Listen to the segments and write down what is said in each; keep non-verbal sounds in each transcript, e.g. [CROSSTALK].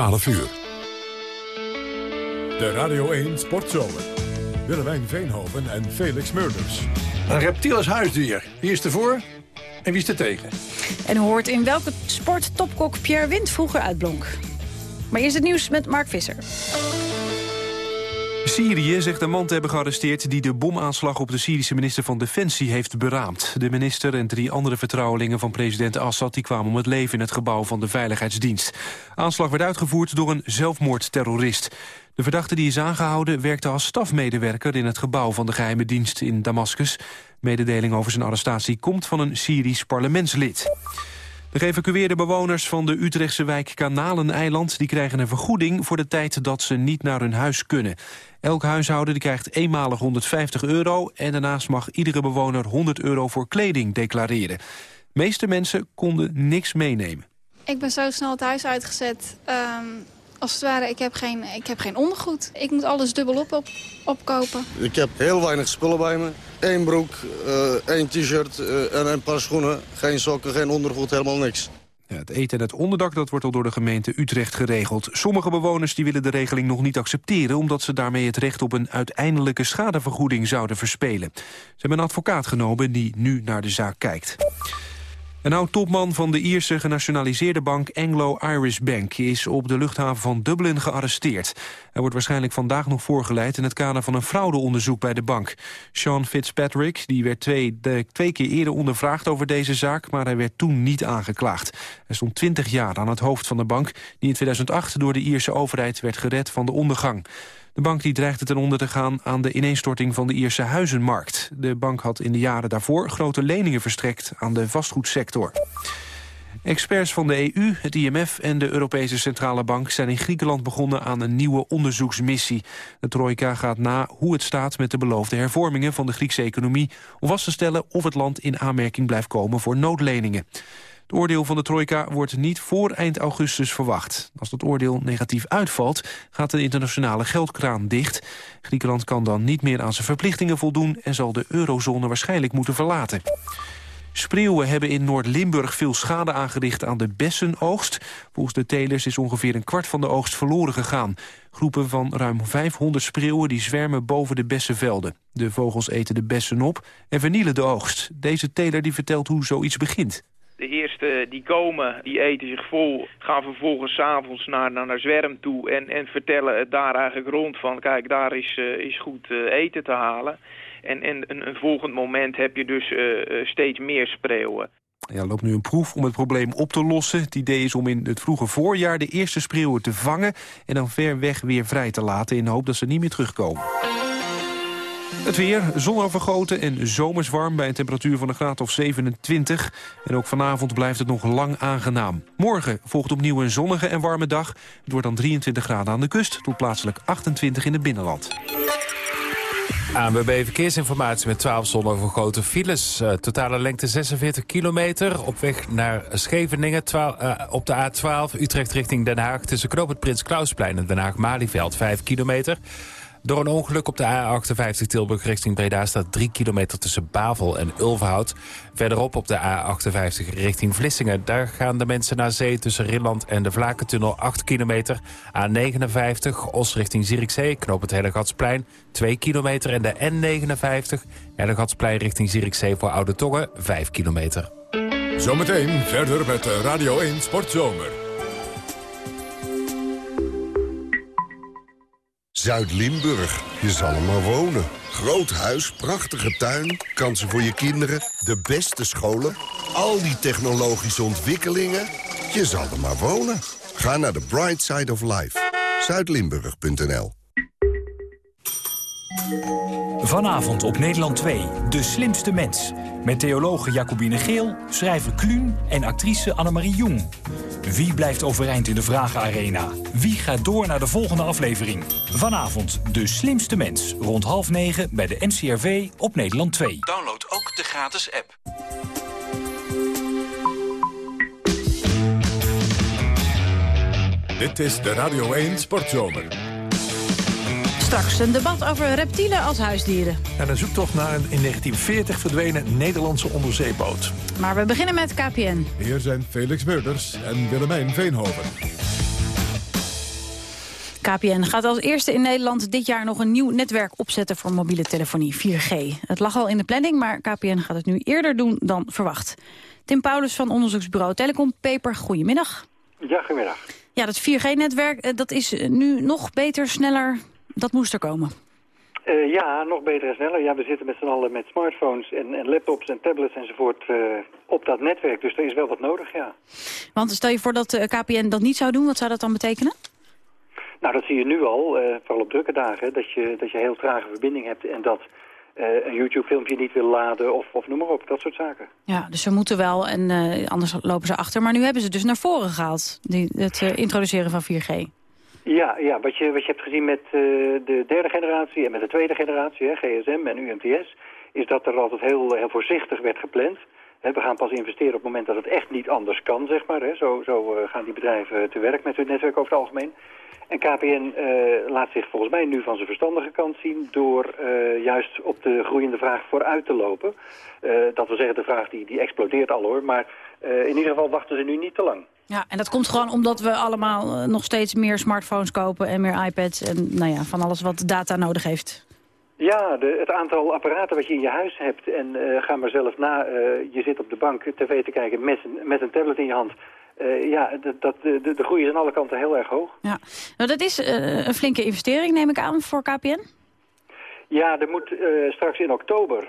12 uur. De Radio 1 Sportzomer. Willemijn Veenhoven en Felix Murders. Een reptiel als huisdier. Wie is ervoor en wie is er tegen? En hoort in welke sport topkok Pierre Wind vroeger uitblonk. Maar eerst het nieuws met Mark Visser. Syrië zegt een man te hebben gearresteerd... die de bomaanslag op de Syrische minister van Defensie heeft beraamd. De minister en drie andere vertrouwelingen van president Assad... die kwamen om het leven in het gebouw van de Veiligheidsdienst. Aanslag werd uitgevoerd door een zelfmoordterrorist. De verdachte die is aangehouden werkte als stafmedewerker... in het gebouw van de geheime dienst in Damascus. Mededeling over zijn arrestatie komt van een Syrisch parlementslid. De geëvacueerde bewoners van de Utrechtse wijk Kanaleneiland... die krijgen een vergoeding voor de tijd dat ze niet naar hun huis kunnen. Elk huishouden die krijgt eenmalig 150 euro... en daarnaast mag iedere bewoner 100 euro voor kleding declareren. De meeste mensen konden niks meenemen. Ik ben zo snel het huis uitgezet. Ehm, als het ware, ik heb, geen, ik heb geen ondergoed. Ik moet alles dubbel op, op opkopen. Ik heb heel weinig spullen bij me. Eén broek, uh, één t-shirt uh, en een paar schoenen. Geen sokken, geen ondergoed, helemaal niks. Ja, het eten en het onderdak dat wordt al door de gemeente Utrecht geregeld. Sommige bewoners die willen de regeling nog niet accepteren... omdat ze daarmee het recht op een uiteindelijke schadevergoeding zouden verspelen. Ze hebben een advocaat genomen die nu naar de zaak kijkt. Een oud-topman van de Ierse genationaliseerde bank Anglo-Irish Bank... is op de luchthaven van Dublin gearresteerd. Hij wordt waarschijnlijk vandaag nog voorgeleid... in het kader van een fraudeonderzoek bij de bank. Sean Fitzpatrick die werd twee, de, twee keer eerder ondervraagd over deze zaak... maar hij werd toen niet aangeklaagd. Hij stond 20 jaar aan het hoofd van de bank... die in 2008 door de Ierse overheid werd gered van de ondergang. De bank die dreigde ten onder te gaan aan de ineenstorting van de Ierse huizenmarkt. De bank had in de jaren daarvoor grote leningen verstrekt aan de vastgoedsector. Experts van de EU, het IMF en de Europese Centrale Bank... zijn in Griekenland begonnen aan een nieuwe onderzoeksmissie. De trojka gaat na hoe het staat met de beloofde hervormingen... van de Griekse economie... om vast te stellen of het land in aanmerking blijft komen voor noodleningen. Het oordeel van de trojka wordt niet voor eind augustus verwacht. Als dat oordeel negatief uitvalt, gaat de internationale geldkraan dicht. Griekenland kan dan niet meer aan zijn verplichtingen voldoen... en zal de eurozone waarschijnlijk moeten verlaten. Spreeuwen hebben in Noord-Limburg veel schade aangericht aan de bessenoogst. Volgens de telers is ongeveer een kwart van de oogst verloren gegaan. Groepen van ruim 500 spreeuwen die zwermen boven de bessenvelden. De vogels eten de bessen op en vernielen de oogst. Deze teler die vertelt hoe zoiets begint. De eerste die komen, die eten zich vol, gaan vervolgens s'avonds naar, naar, naar zwerm toe en, en vertellen het daar eigenlijk rond van kijk, daar is, uh, is goed uh, eten te halen. En, en een, een volgend moment heb je dus uh, steeds meer spreeuwen. Ja, loopt nu een proef om het probleem op te lossen. Het idee is om in het vroege voorjaar de eerste spreeuwen te vangen... en dan ver weg weer vrij te laten in de hoop dat ze niet meer terugkomen. Het weer, zonovergoten en zomers warm bij een temperatuur van een graad of 27. En ook vanavond blijft het nog lang aangenaam. Morgen volgt opnieuw een zonnige en warme dag. Het wordt dan 23 graden aan de kust tot plaatselijk 28 in het binnenland. ANWB Verkeersinformatie met 12 zonovergoten files. Uh, totale lengte 46 kilometer. Op weg naar Scheveningen 12, uh, op de A12 Utrecht richting Den Haag... tussen Knoop het Prins Klausplein en Den Haag-Malieveld 5 kilometer... Door een ongeluk op de A58 Tilburg richting Breda staat 3 kilometer tussen Bavel en Ulverhout. Verderop op de A58 richting Vlissingen. Daar gaan de mensen naar zee tussen Rilland en de Vlakentunnel 8 kilometer. A59 Os richting Zierikzee, knoop het Hellegatsplein 2 kilometer. En de N59 Hellegatsplein richting Zierikzee voor Oude Tongen 5 kilometer. Zometeen verder met Radio 1 Sportzomer. Zuid-Limburg. Je zal er maar wonen. Groot huis, prachtige tuin, kansen voor je kinderen, de beste scholen... al die technologische ontwikkelingen. Je zal er maar wonen. Ga naar de Bright Side of Life. Zuidlimburg.nl Vanavond op Nederland 2, De Slimste Mens. Met theologe Jacobine Geel, schrijver Kluun en actrice Annemarie Jong. Wie blijft overeind in de Vragenarena? Wie gaat door naar de volgende aflevering? Vanavond De Slimste Mens. Rond half negen bij de NCRV op Nederland 2. Download ook de gratis app. Dit is de Radio 1 Sportzomer. Straks een debat over reptielen als huisdieren. En een zoektocht naar een in 1940 verdwenen Nederlandse onderzeeboot. Maar we beginnen met KPN. Hier zijn Felix Meurders en Willemijn Veenhoven. KPN gaat als eerste in Nederland dit jaar nog een nieuw netwerk opzetten voor mobiele telefonie, 4G. Het lag al in de planning, maar KPN gaat het nu eerder doen dan verwacht. Tim Paulus van onderzoeksbureau Telecom Paper, goedemiddag. Ja, goedemiddag. Ja, dat 4G-netwerk, eh, dat is nu nog beter, sneller, dat moest er komen. Uh, ja, nog beter en sneller. Ja, we zitten met z'n allen met smartphones en, en, laptops en tablets enzovoort uh, op dat netwerk. Dus er is wel wat nodig, ja. Want stel je voor dat uh, KPN dat niet zou doen, wat zou dat dan betekenen? Nou, dat zie je nu al, vooral op drukke dagen, dat je, dat je heel trage verbinding hebt en dat een YouTube-filmpje niet wil laden of, of noem maar op, dat soort zaken. Ja, dus ze moeten wel en anders lopen ze achter. Maar nu hebben ze dus naar voren gehaald, die, het introduceren van 4G. Ja, ja wat, je, wat je hebt gezien met uh, de derde generatie en met de tweede generatie, hè, GSM en UMTS, is dat er altijd heel, heel voorzichtig werd gepland. We gaan pas investeren op het moment dat het echt niet anders kan, zeg maar. He. Zo, zo uh, gaan die bedrijven te werk met hun netwerk over het algemeen. En KPN uh, laat zich volgens mij nu van zijn verstandige kant zien... door juist op de groeiende vraag vooruit te lopen. dat wil zeggen, de vraag die, die explodeert al hoor. Maar in ieder geval wachten ze nu niet te lang. Ja, en dat komt gewoon omdat we allemaal uh, nog steeds meer smartphones kopen en meer iPads en nou ja, van alles wat data nodig heeft. Ja, de, het aantal apparaten wat je in je huis hebt en uh, ga maar zelf na, uh, je zit op de bank tv te kijken met, met een tablet in je hand. ja, dat, de, de groei is aan alle kanten heel erg hoog. Ja, nou, dat is een flinke investering neem ik aan voor KPN? Ja, er moet straks in oktober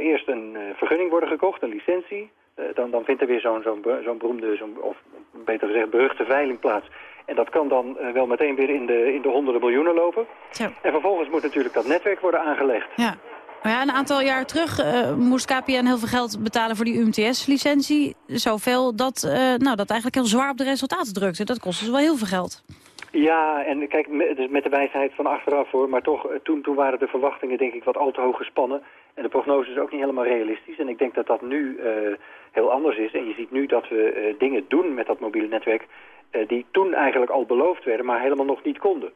eerst een vergunning worden gekocht, een licentie. Eh, dan, dan vindt er weer zo'n zo'n zo'n beroemde, zo'n of beter gezegd beruchte veiling plaats. En dat kan dan uh, wel meteen weer in de, in de honderden miljoenen lopen. Zo. En vervolgens moet natuurlijk dat netwerk worden aangelegd. Ja. Maar ja, een aantal jaar terug uh, moest KPN heel veel geld betalen voor die UMTS-licentie. Zoveel dat, uh, nou, dat eigenlijk heel zwaar op de resultaten drukte. Dat kostte dus wel heel veel geld. Ja, en kijk, met, met de wijsheid van achteraf hoor. Maar toch, toen, toen waren de verwachtingen denk ik wat al te hoog gespannen. En de prognose is ook niet helemaal realistisch. En ik denk dat dat nu heel anders is. En je ziet nu dat we uh, dingen doen met dat mobiele netwerk... Uh, die toen eigenlijk al beloofd werden, maar helemaal nog niet konden.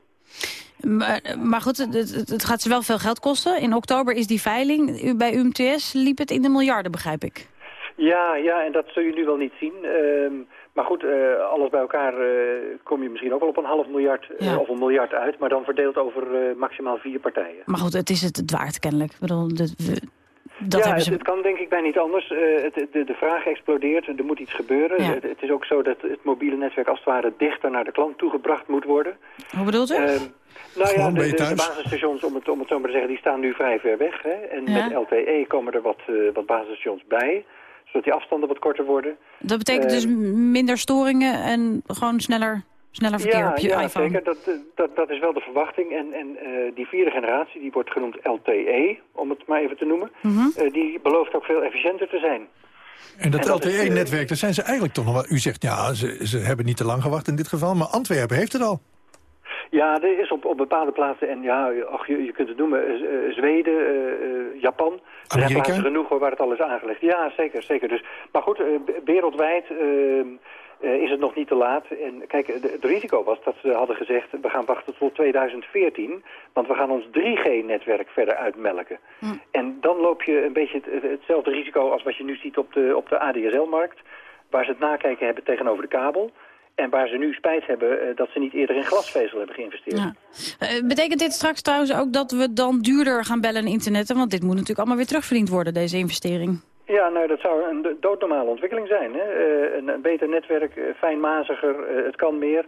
Maar, maar goed, het, het, gaat ze wel veel geld kosten. In oktober is die veiling. Bij UMTS liep het in de miljarden, begrijp ik. Ja, ja en dat zul je nu wel niet zien. Uh, maar goed, uh, alles bij elkaar kom je misschien ook wel op een half miljard ja. of een miljard uit. Maar dan verdeeld over maximaal vier partijen. Maar goed, het is het, het waard kennelijk. Ik bedoel, de, dat ja, het, het, kan denk ik bij niet anders. Uh, het, de, de vraag explodeert, er moet iets gebeuren. Ja. Het, het, is ook zo dat het mobiele netwerk als het ware dichter naar de klant toegebracht moet worden. Hoe bedoelt u? Uh, nou ja, de, de, de, basisstations, om het, om het zo maar te zeggen, die staan nu vrij ver weg. Hè? En ja. met LTE komen er wat, uh, wat basisstations bij, zodat die afstanden wat korter worden. Dat betekent dus minder storingen en gewoon sneller Sneller verkeer ja, op je ja, iPhone. zeker. Dat, dat, dat is wel de verwachting. En, en uh, die vierde generatie, die wordt genoemd LTE, om het maar even te noemen. Mm -hmm. uh, die belooft ook veel efficiënter te zijn. En dat, dat LTE-netwerk, daar zijn ze eigenlijk toch nog wel... U zegt, ja, ze, ze hebben niet te lang gewacht in dit geval, maar Antwerpen heeft het al. Ja, er is op, op bepaalde plaatsen, en ja, ach, je, je kunt het noemen, uh, Zweden, uh, Japan. Er zijn plaatsen genoeg waar het al is aangelegd. Ja, zeker, zeker. Dus, maar goed, wereldwijd uh, is het nog niet te laat. En kijk, het risico was dat ze hadden gezegd... we gaan wachten tot 2014, want we gaan ons 3G-netwerk verder uitmelken. Hm. En dan loop je een beetje het, hetzelfde risico als wat je nu ziet op de, op de ADSL-markt... waar ze het nakijken hebben tegenover de kabel... En waar ze nu spijt hebben uh, dat ze niet eerder in glasvezel hebben geïnvesteerd. Ja. Uh, betekent dit straks trouwens ook dat we dan duurder gaan bellen en internetten? Want dit moet natuurlijk allemaal weer terugverdiend worden, deze investering. Ja, nou, dat zou een doodnormale ontwikkeling zijn. Hè? Uh, een, beter netwerk, uh, fijnmaziger, uh, het kan meer.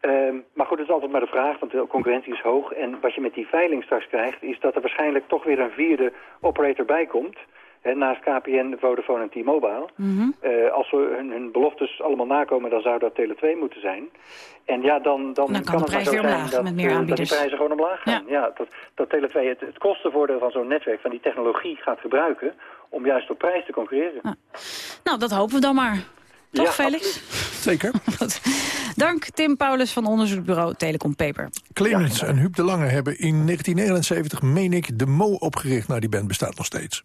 Ehm, maar goed, het is altijd maar de vraag, want de concurrentie is hoog. En wat je met die veiling straks krijgt, is dat er waarschijnlijk toch weer een vierde operator bij komt. Hè, naast KPN, Vodafone en T-Mobile. Mm -hmm. als we hun, hun, beloftes allemaal nakomen, dan zou dat Tele2 moeten zijn. En ja, dan, dan, dan kan, het maar zo zijn dat, dat, die prijzen gewoon omlaag gaan. Ja. ja dat, dat Tele2 het, het kostenvoordeel van zo'n netwerk, van die technologie gaat gebruiken om juist op prijs te concurreren. Ja. Nou, dat hopen we dan maar. Toch, ja, Felix? Absoluut. Zeker. [LAUGHS] Dank Tim Paulus van onderzoekbureau Telecom Paper. Clemens ja. en Huub de Lange hebben in 1979, meen ik, de Mo opgericht. Nou, die band bestaat nog steeds.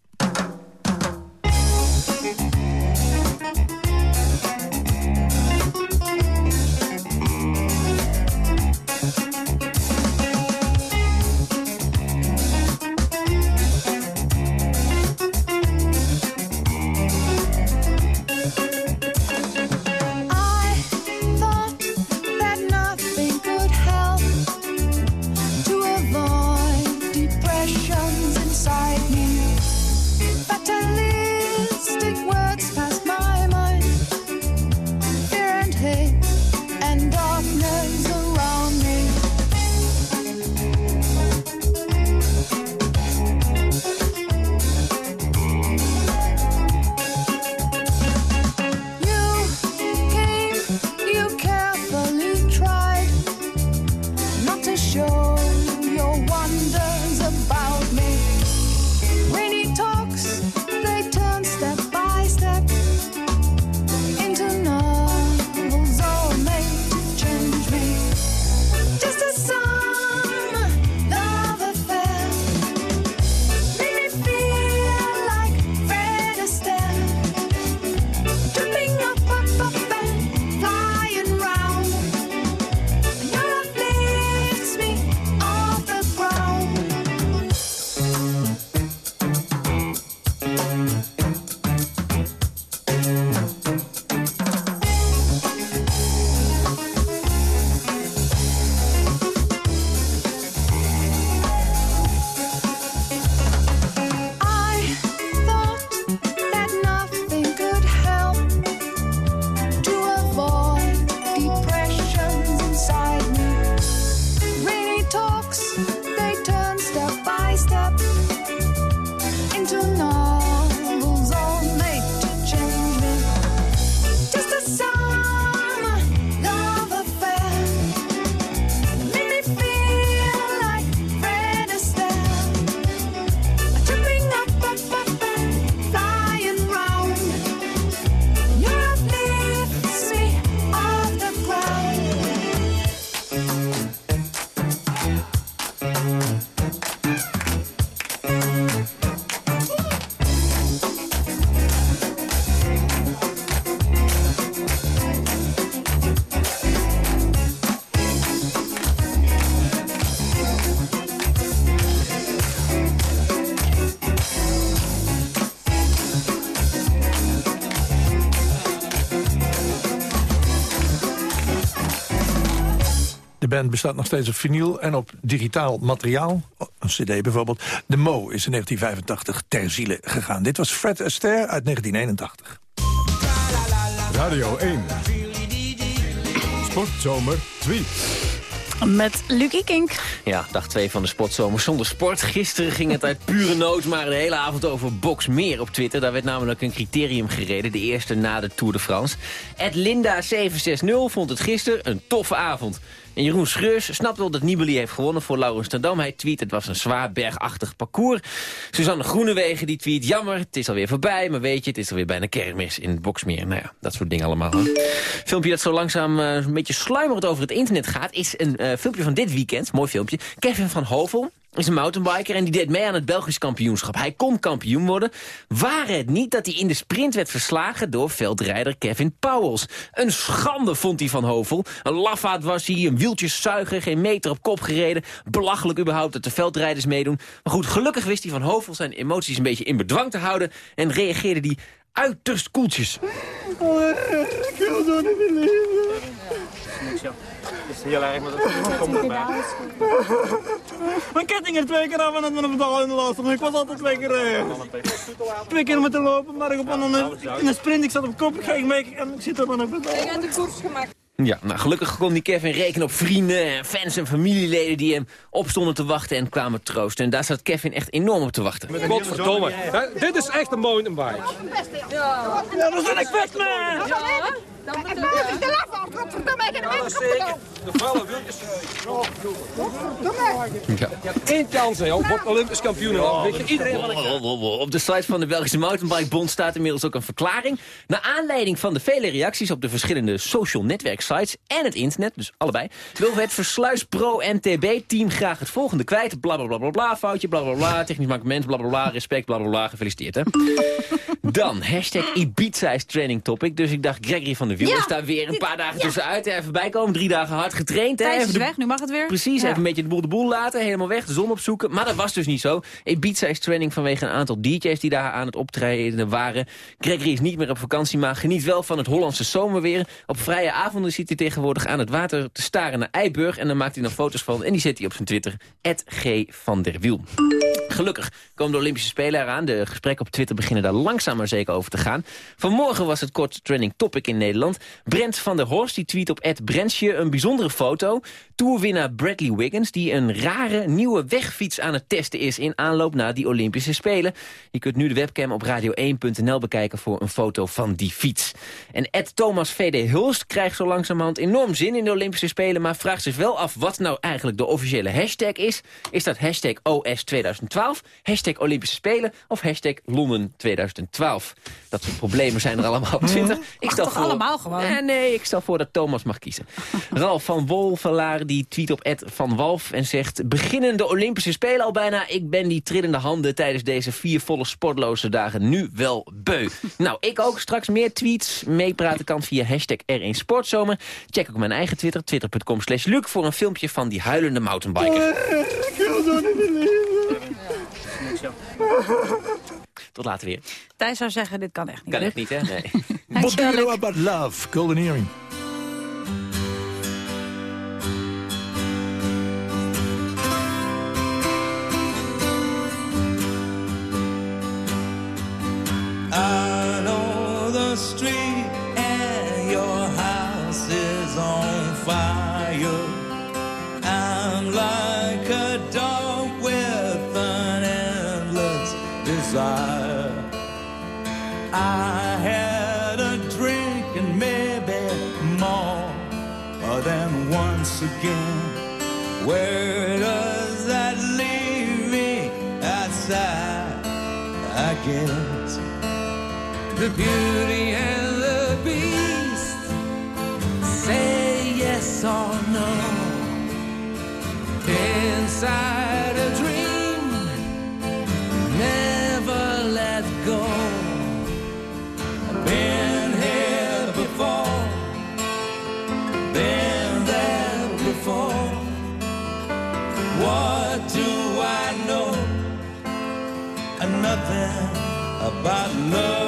Band bestaat nog steeds op vinyl en op digitaal materiaal. Een cd bijvoorbeeld. De Mo is in 1985 ter ziele gegaan. Dit was Fred Astaire uit 1981. Radio 1. Sportzomer tweet. Met Lucky Kink. Ja, dag 2 van de sportzomer zonder sport. Gisteren ging het uit pure nood maar de hele avond over Boxmeer op Twitter. Daar werd namelijk een criterium gereden, de eerste na de Tour de France. Ed Linda760 vond het gisteren een toffe avond. En Jeroen Schreurs snapt wel dat Nibali heeft gewonnen voor Laurens Tendam. Hij tweet, het was een zwaar bergachtig parcours. Suzanne Groenewegen die tweet, jammer, het is alweer voorbij. Maar weet je, het is alweer bijna kermis in het Boksmeer. Nou ja, dat soort dingen allemaal. Filmpje dat zo langzaam uh, een beetje sluimerend over het internet gaat... is een uh, filmpje van dit weekend, mooi filmpje. Kevin van Hovel, is een mountainbiker en die deed mee aan het Belgisch kampioenschap. Hij kon kampioen worden, waren het niet dat hij in de sprint werd verslagen door veldrijder Kevin Powels. Een schande vond hij van Hovel. Een lafaard was hij, een wieltjeszuiger, geen meter op kop gereden. Belachelijk überhaupt dat de veldrijders meedoen. Maar goed, gelukkig wist hij van Hovel zijn emoties een beetje in bedwang te houden... en reageerde hij uiterst koeltjes. Oh, ik wil zo niet meer leven. Is heel erg, maar dat komt erbij. Mijn ketting is twee keer af en het met een pedal in de laatste. Ik was altijd twee keer uh, twee keer met te lopen, maar ik op een, in een sprint. Ik zat op kop, ik ga mee en ik zit op een pedal. Ik heb de koers gemaakt. Ja, nou gelukkig kon die Kevin rekenen op vrienden, fans en familieleden die hem opstonden te wachten en kwamen troosten. En daar zat Kevin echt enorm op te wachten. Godverdomme, ja, dit is echt een mountainbike. Ja, ja dat ben ik vet, man! Ja. Dan moet ik de laf godverdomme, ik heb een. De vallen. Ja. Je hebt één kans, hè, wordt Olympisch kampioen. Weet iedereen Op de site van de Belgische Mountainbike Bond staat inmiddels ook een verklaring. Naar aanleiding van de vele reacties op de verschillende social netwerk sites en het internet, dus allebei, wil het Versluis Pro NTB-team graag het volgende kwijt. Blablabla, bla, bla, bla, foutje, blablabla, bla, technisch mankement, blablabla, bla, respect, blablabla, bla, gefeliciteerd, hè. [LAUGHS] Dan, hashtag Ibiza is training topic. Dus ik dacht, Gregory van der Wiel is daar weer een paar dagen tussenuit. Even bijkomen, drie dagen hard getraind. Hè, is de, weg, nu mag het weer. Precies, Ja. even een beetje de boel de boel laten. Helemaal weg, de zon opzoeken. Maar dat was dus niet zo. Ibiza is training vanwege een aantal DJ's die daar aan het optreden waren. Gregory is niet meer op vakantie, maar geniet wel van het Hollandse zomerweer. Op vrije avonden zit hij tegenwoordig aan het water te staren naar Eiburg. En dan maakt hij nog foto's van en die zet hij op zijn Twitter. G van der Wiel. Gelukkig komen de Olympische Spelen eraan. De gesprekken op Twitter beginnen daar langzaam maar zeker over te gaan. Vanmorgen was het kort trending topic in Nederland. Brent van der Horst die tweet op Ed Brentje een bijzondere foto. Tourwinnaar Bradley Wiggins die een rare nieuwe wegfiets aan het testen is... in aanloop naar die Olympische Spelen. Je kunt nu de webcam op radio1.nl bekijken voor een foto van die fiets. En Ed Thomas VD Hulst krijgt zo langzamerhand enorm zin in de Olympische Spelen... maar vraagt zich wel af wat nou eigenlijk de officiële hashtag is. Is dat hashtag OS 2012, hashtag Olympische Spelen of hashtag Londen 2012? Dat soort problemen zijn er allemaal op Twitter. Ik Mag toch allemaal gewoon? Nee, nee, ik stel voor dat Thomas mag kiezen. [LAUGHS] Ralf van Wolvelaar die tweet op Ed van Walf en zegt... beginnende Olympische Spelen al bijna. Ik ben die trillende handen tijdens deze vier volle sportloze dagen nu wel beu. [LAUGHS] nou, ik ook. Straks meer tweets. Meepraten kan via hashtag R1 Sportzomer. Check ook mijn eigen Twitter, twitter.com slash Luc... voor een filmpje van die huilende mountainbiker. Ik wil zo niet Tot later weer. Thijs zou zeggen, dit kan echt niet. Kan echt niet, hè? Nee. [LAUGHS] What do you know about love? Golden Earring. I know the street I had a drink and maybe more than once again. Where does that leave me outside? I guess the beauty and the beast say yes or no inside about love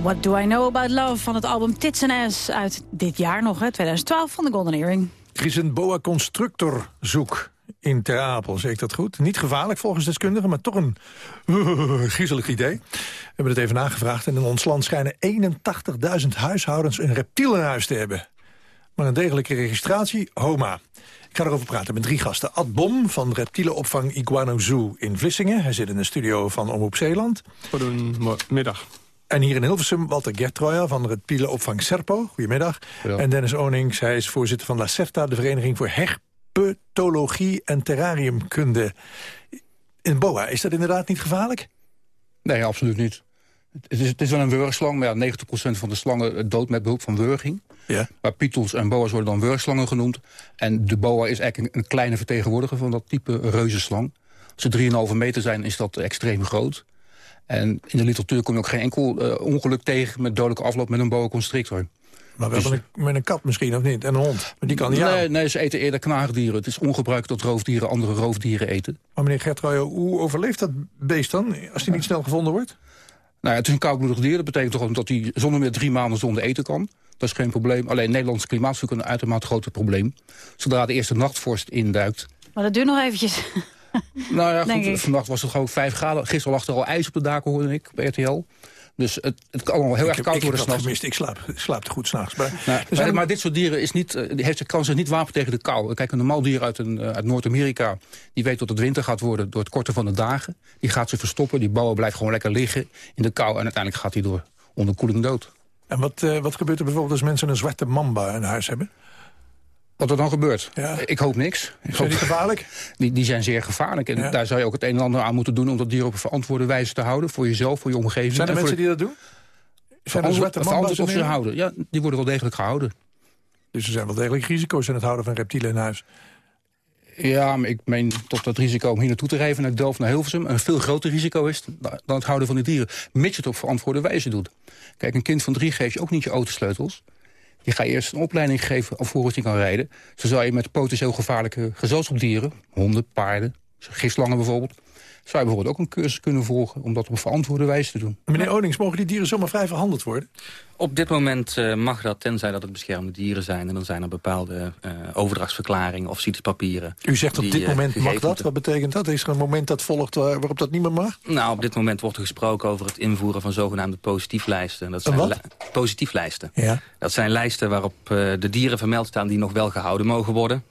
What Do I Know About Love van het album Tits and Ass uit dit jaar nog, hè, 2012 van de Golden Earring. Er is een boa constructor zoek in Ter Apel, zeg ik dat goed? Niet gevaarlijk volgens deskundigen, maar toch een [LAUGHS] griezelig idee. We hebben het even nagevraagd en in ons land schijnen 81.000 huishoudens een reptiel in huis te hebben. Maar een degelijke registratie, HOMA. Ik ga erover praten met drie gasten. Ad Bom van reptielenopvang Iguano Zoo in Vlissingen. Hij zit in de studio van Omroep Zeeland. Goedemiddag. En hier in Hilversum Walter Gertroya van reptielenopvang Serpo. Goedemiddag. En Dennis Onings, hij is voorzitter van La Certa... de Vereniging voor Herpetologie en Terrariumkunde. In boa, is dat inderdaad niet gevaarlijk? Nee, absoluut niet. Het is, het is wel een wurgslang, maar ja, 90% van de slangen dood met behulp van wurging. Ja. Maar pietels en boa's worden dan wurgslangen genoemd. En de boa is eigenlijk een, een kleine vertegenwoordiger van dat type reuzenslang. Als ze 3,5 meter zijn, is dat extreem groot. En in de literatuur kom je ook geen enkel eh, ongeluk tegen... met dodelijke afloop met een boa constrictor. Maar wel met, een, met een kat misschien, of niet? En een hond. Maar die kan niet nee, aan. nee, ze eten eerder knaagdieren. Het is ongebruikt dat roofdieren andere roofdieren eten. Maar meneer Gertroya, hoe overleeft dat beest dan... als die niet snel gevonden wordt? Nou ja, het is een koudbloedig dier. Dat betekent toch dat hij zonder meer drie maanden zonder eten kan. Dat is geen probleem. Alleen Nederlandse klimaat is een uitermate groot probleem. Zodra de eerste nachtvorst induikt... Maar dat duurt nog eventjes. [LAUGHS] Nou ja, goed, ik. vannacht was het gewoon 5 graden. Gisteren lag er al ijs op de daken, hoorde ik, bij RTL. Dus het, het kan allemaal heel ik erg koud ik heb worden s'nachts. gemist. Ik slaap, ik slaap te goed s'nachts. Maar, Nou, maar, maar dit soort dieren is niet, eh, die heeft, zich- kan zich niet wapen tegen de kou. Kijk, een normaal dier uit, een, eh, uit Noord-Amerika... die weet dat het winter gaat worden door het korten van de dagen. Die gaat zich verstoppen. Die boa blijft gewoon lekker liggen in de kou. En uiteindelijk gaat hij door onderkoeling dood. En wat, eh, wat gebeurt er bijvoorbeeld als mensen een zwarte mamba in huis hebben? Wat er dan gebeurt? Ja. Ik hoop niks. Ik Zijn die gevaarlijk? [LAUGHS] Die, die zijn zeer gevaarlijk. En Ja. daar zou je ook het een en ander aan moeten doen... om dat dier op een verantwoorde wijze te houden. Voor jezelf, voor je omgeving. Zijn er mensen die dat doen? Zijn er zwarte in of ze houden. Ja, die worden wel degelijk gehouden. Dus er zijn wel degelijk risico's in het houden van reptielen in huis. Ja, maar ik meen tot dat risico om hier naartoe te rijden... naar Delft naar Hilversum... een veel groter risico is dan het houden van de dieren. Mits je het op verantwoorde wijze doet. Kijk, een kind van drie geef je ook niet je autosleutels. Je gaat eerst een opleiding geven alvorens hij kan rijden. Zo zou je met potentieel gevaarlijke gezelschapsdieren... honden, paarden, gislangen bijvoorbeeld... zou je bijvoorbeeld ook een cursus kunnen volgen... om dat op verantwoorde wijze te doen. Meneer Onings, mogen die dieren zomaar vrij verhandeld worden? Op dit moment eh, mag dat, tenzij dat het beschermde dieren zijn. En dan zijn er bepaalde eh, overdrachtsverklaringen of citispapieren. U zegt op die, dit eh, moment mag dat. Wat betekent dat? Is er een moment dat volgt waar- waarop dat niet meer mag? Nou, op dit moment wordt er gesproken over het invoeren van zogenaamde positieflijsten. Dat zijn wat? li- positieflijsten. Ja. Dat zijn lijsten waarop eh, de dieren vermeld staan die nog wel gehouden mogen worden.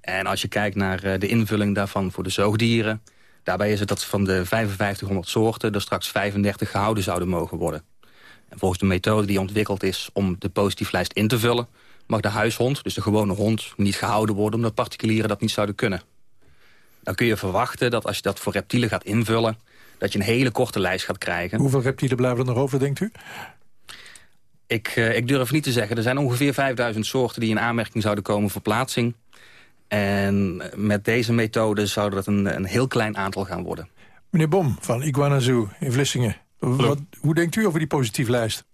En als je kijkt naar eh, de invulling daarvan voor de zoogdieren... daarbij is het dat van de 5500 soorten er straks 35 gehouden zouden mogen worden. En volgens de methode die ontwikkeld is om de positieflijst in te vullen... mag de huishond, dus de gewone hond, niet gehouden worden... omdat particulieren dat niet zouden kunnen. Dan kun je verwachten dat als je dat voor reptielen gaat invullen... dat je een hele korte lijst gaat krijgen. Hoeveel reptielen blijven er nog over, denkt u? Ik, eh, ik durf niet te zeggen. Er zijn ongeveer 5000 soorten die in aanmerking zouden komen voor plaatsing. En met deze methode zou dat een, een heel klein aantal gaan worden. Meneer Bom van Iguana Zoo in Vlissingen. Wat, hoe denkt u over die positieflijst?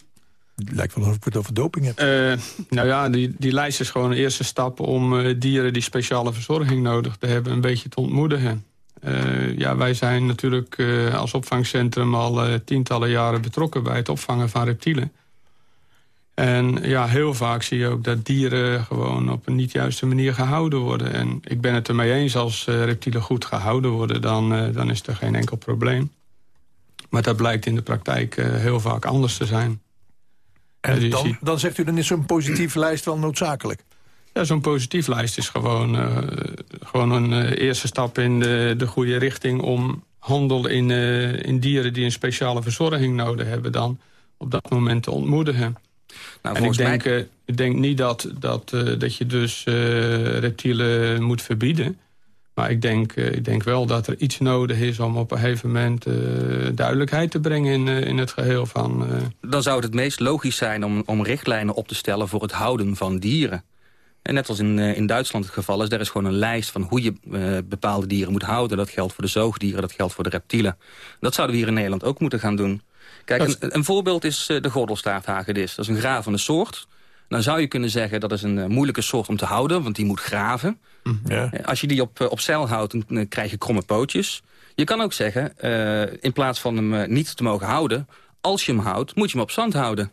Het lijkt wel of ik het over doping heb. Eh, nou ja, die, die lijst is gewoon een eerste stap om eh, dieren die speciale verzorging nodig te hebben een beetje te ontmoedigen. Eh, ja, wij zijn natuurlijk eh, als opvangcentrum al eh, tientallen jaren betrokken... bij het opvangen van reptielen. En ja, heel vaak zie je ook dat dieren gewoon op een niet juiste manier gehouden worden. En ik ben het ermee eens, als reptielen goed gehouden worden... dan, dan is er geen enkel probleem. Maar dat blijkt in de praktijk heel vaak anders te zijn. En dan, dan zegt u, dan is zo'n positieve [CLEARS THROAT] lijst wel noodzakelijk? Ja, zo'n positief lijst is gewoon, gewoon een eerste stap in de, de goede richting... om handel in, in dieren die een speciale verzorging nodig hebben... dan op dat moment te ontmoedigen. Nou, en ik denk, mij... ik denk niet dat, dat, dat je dus reptielen moet verbieden... Maar ik denk, ik denk wel dat er iets nodig is om op een gegeven moment duidelijkheid te brengen in, in het geheel van... Dan zou het het meest logisch zijn om, om richtlijnen op te stellen voor het houden van dieren. En net als in, in Duitsland het geval is, daar is gewoon een lijst van hoe je bepaalde dieren moet houden. Dat geldt voor de zoogdieren, dat geldt voor de reptielen. Dat zouden we hier in Nederland ook moeten gaan doen. Kijk, een, een, voorbeeld is uh, de gordelstaarthagedis. Dat is een gravende soort. Dan zou je kunnen zeggen dat is een moeilijke soort om te houden, want die moet graven. Mm, ja. Als je die op, op zeil houdt, dan krijg je kromme pootjes. Je kan ook zeggen, in plaats van hem niet te mogen houden... als je hem houdt, moet je hem op zand houden.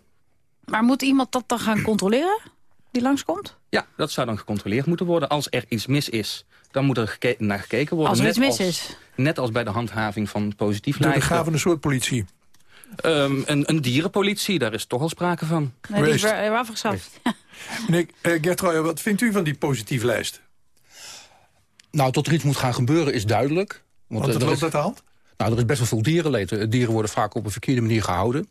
Maar moet iemand dat dan gaan controleren? die langskomt? Ja, dat zou dan gecontroleerd moeten worden. Als er iets mis is, dan moet er naar gekeken worden. Als er net iets mis is? Net als bij de handhaving van positief lijsten. De gravende soort politie? Um, een, een, dierenpolitie, daar is toch al sprake van. Nee, die is weer afgeschaft. Meneer uh, Gertroy, wat vindt u van die positief lijst? Nou, tot er iets moet gaan gebeuren is duidelijk. Want, want het loopt uit de hand? Nou, er is best wel veel dierenleed. Dieren worden vaak op een verkeerde manier gehouden.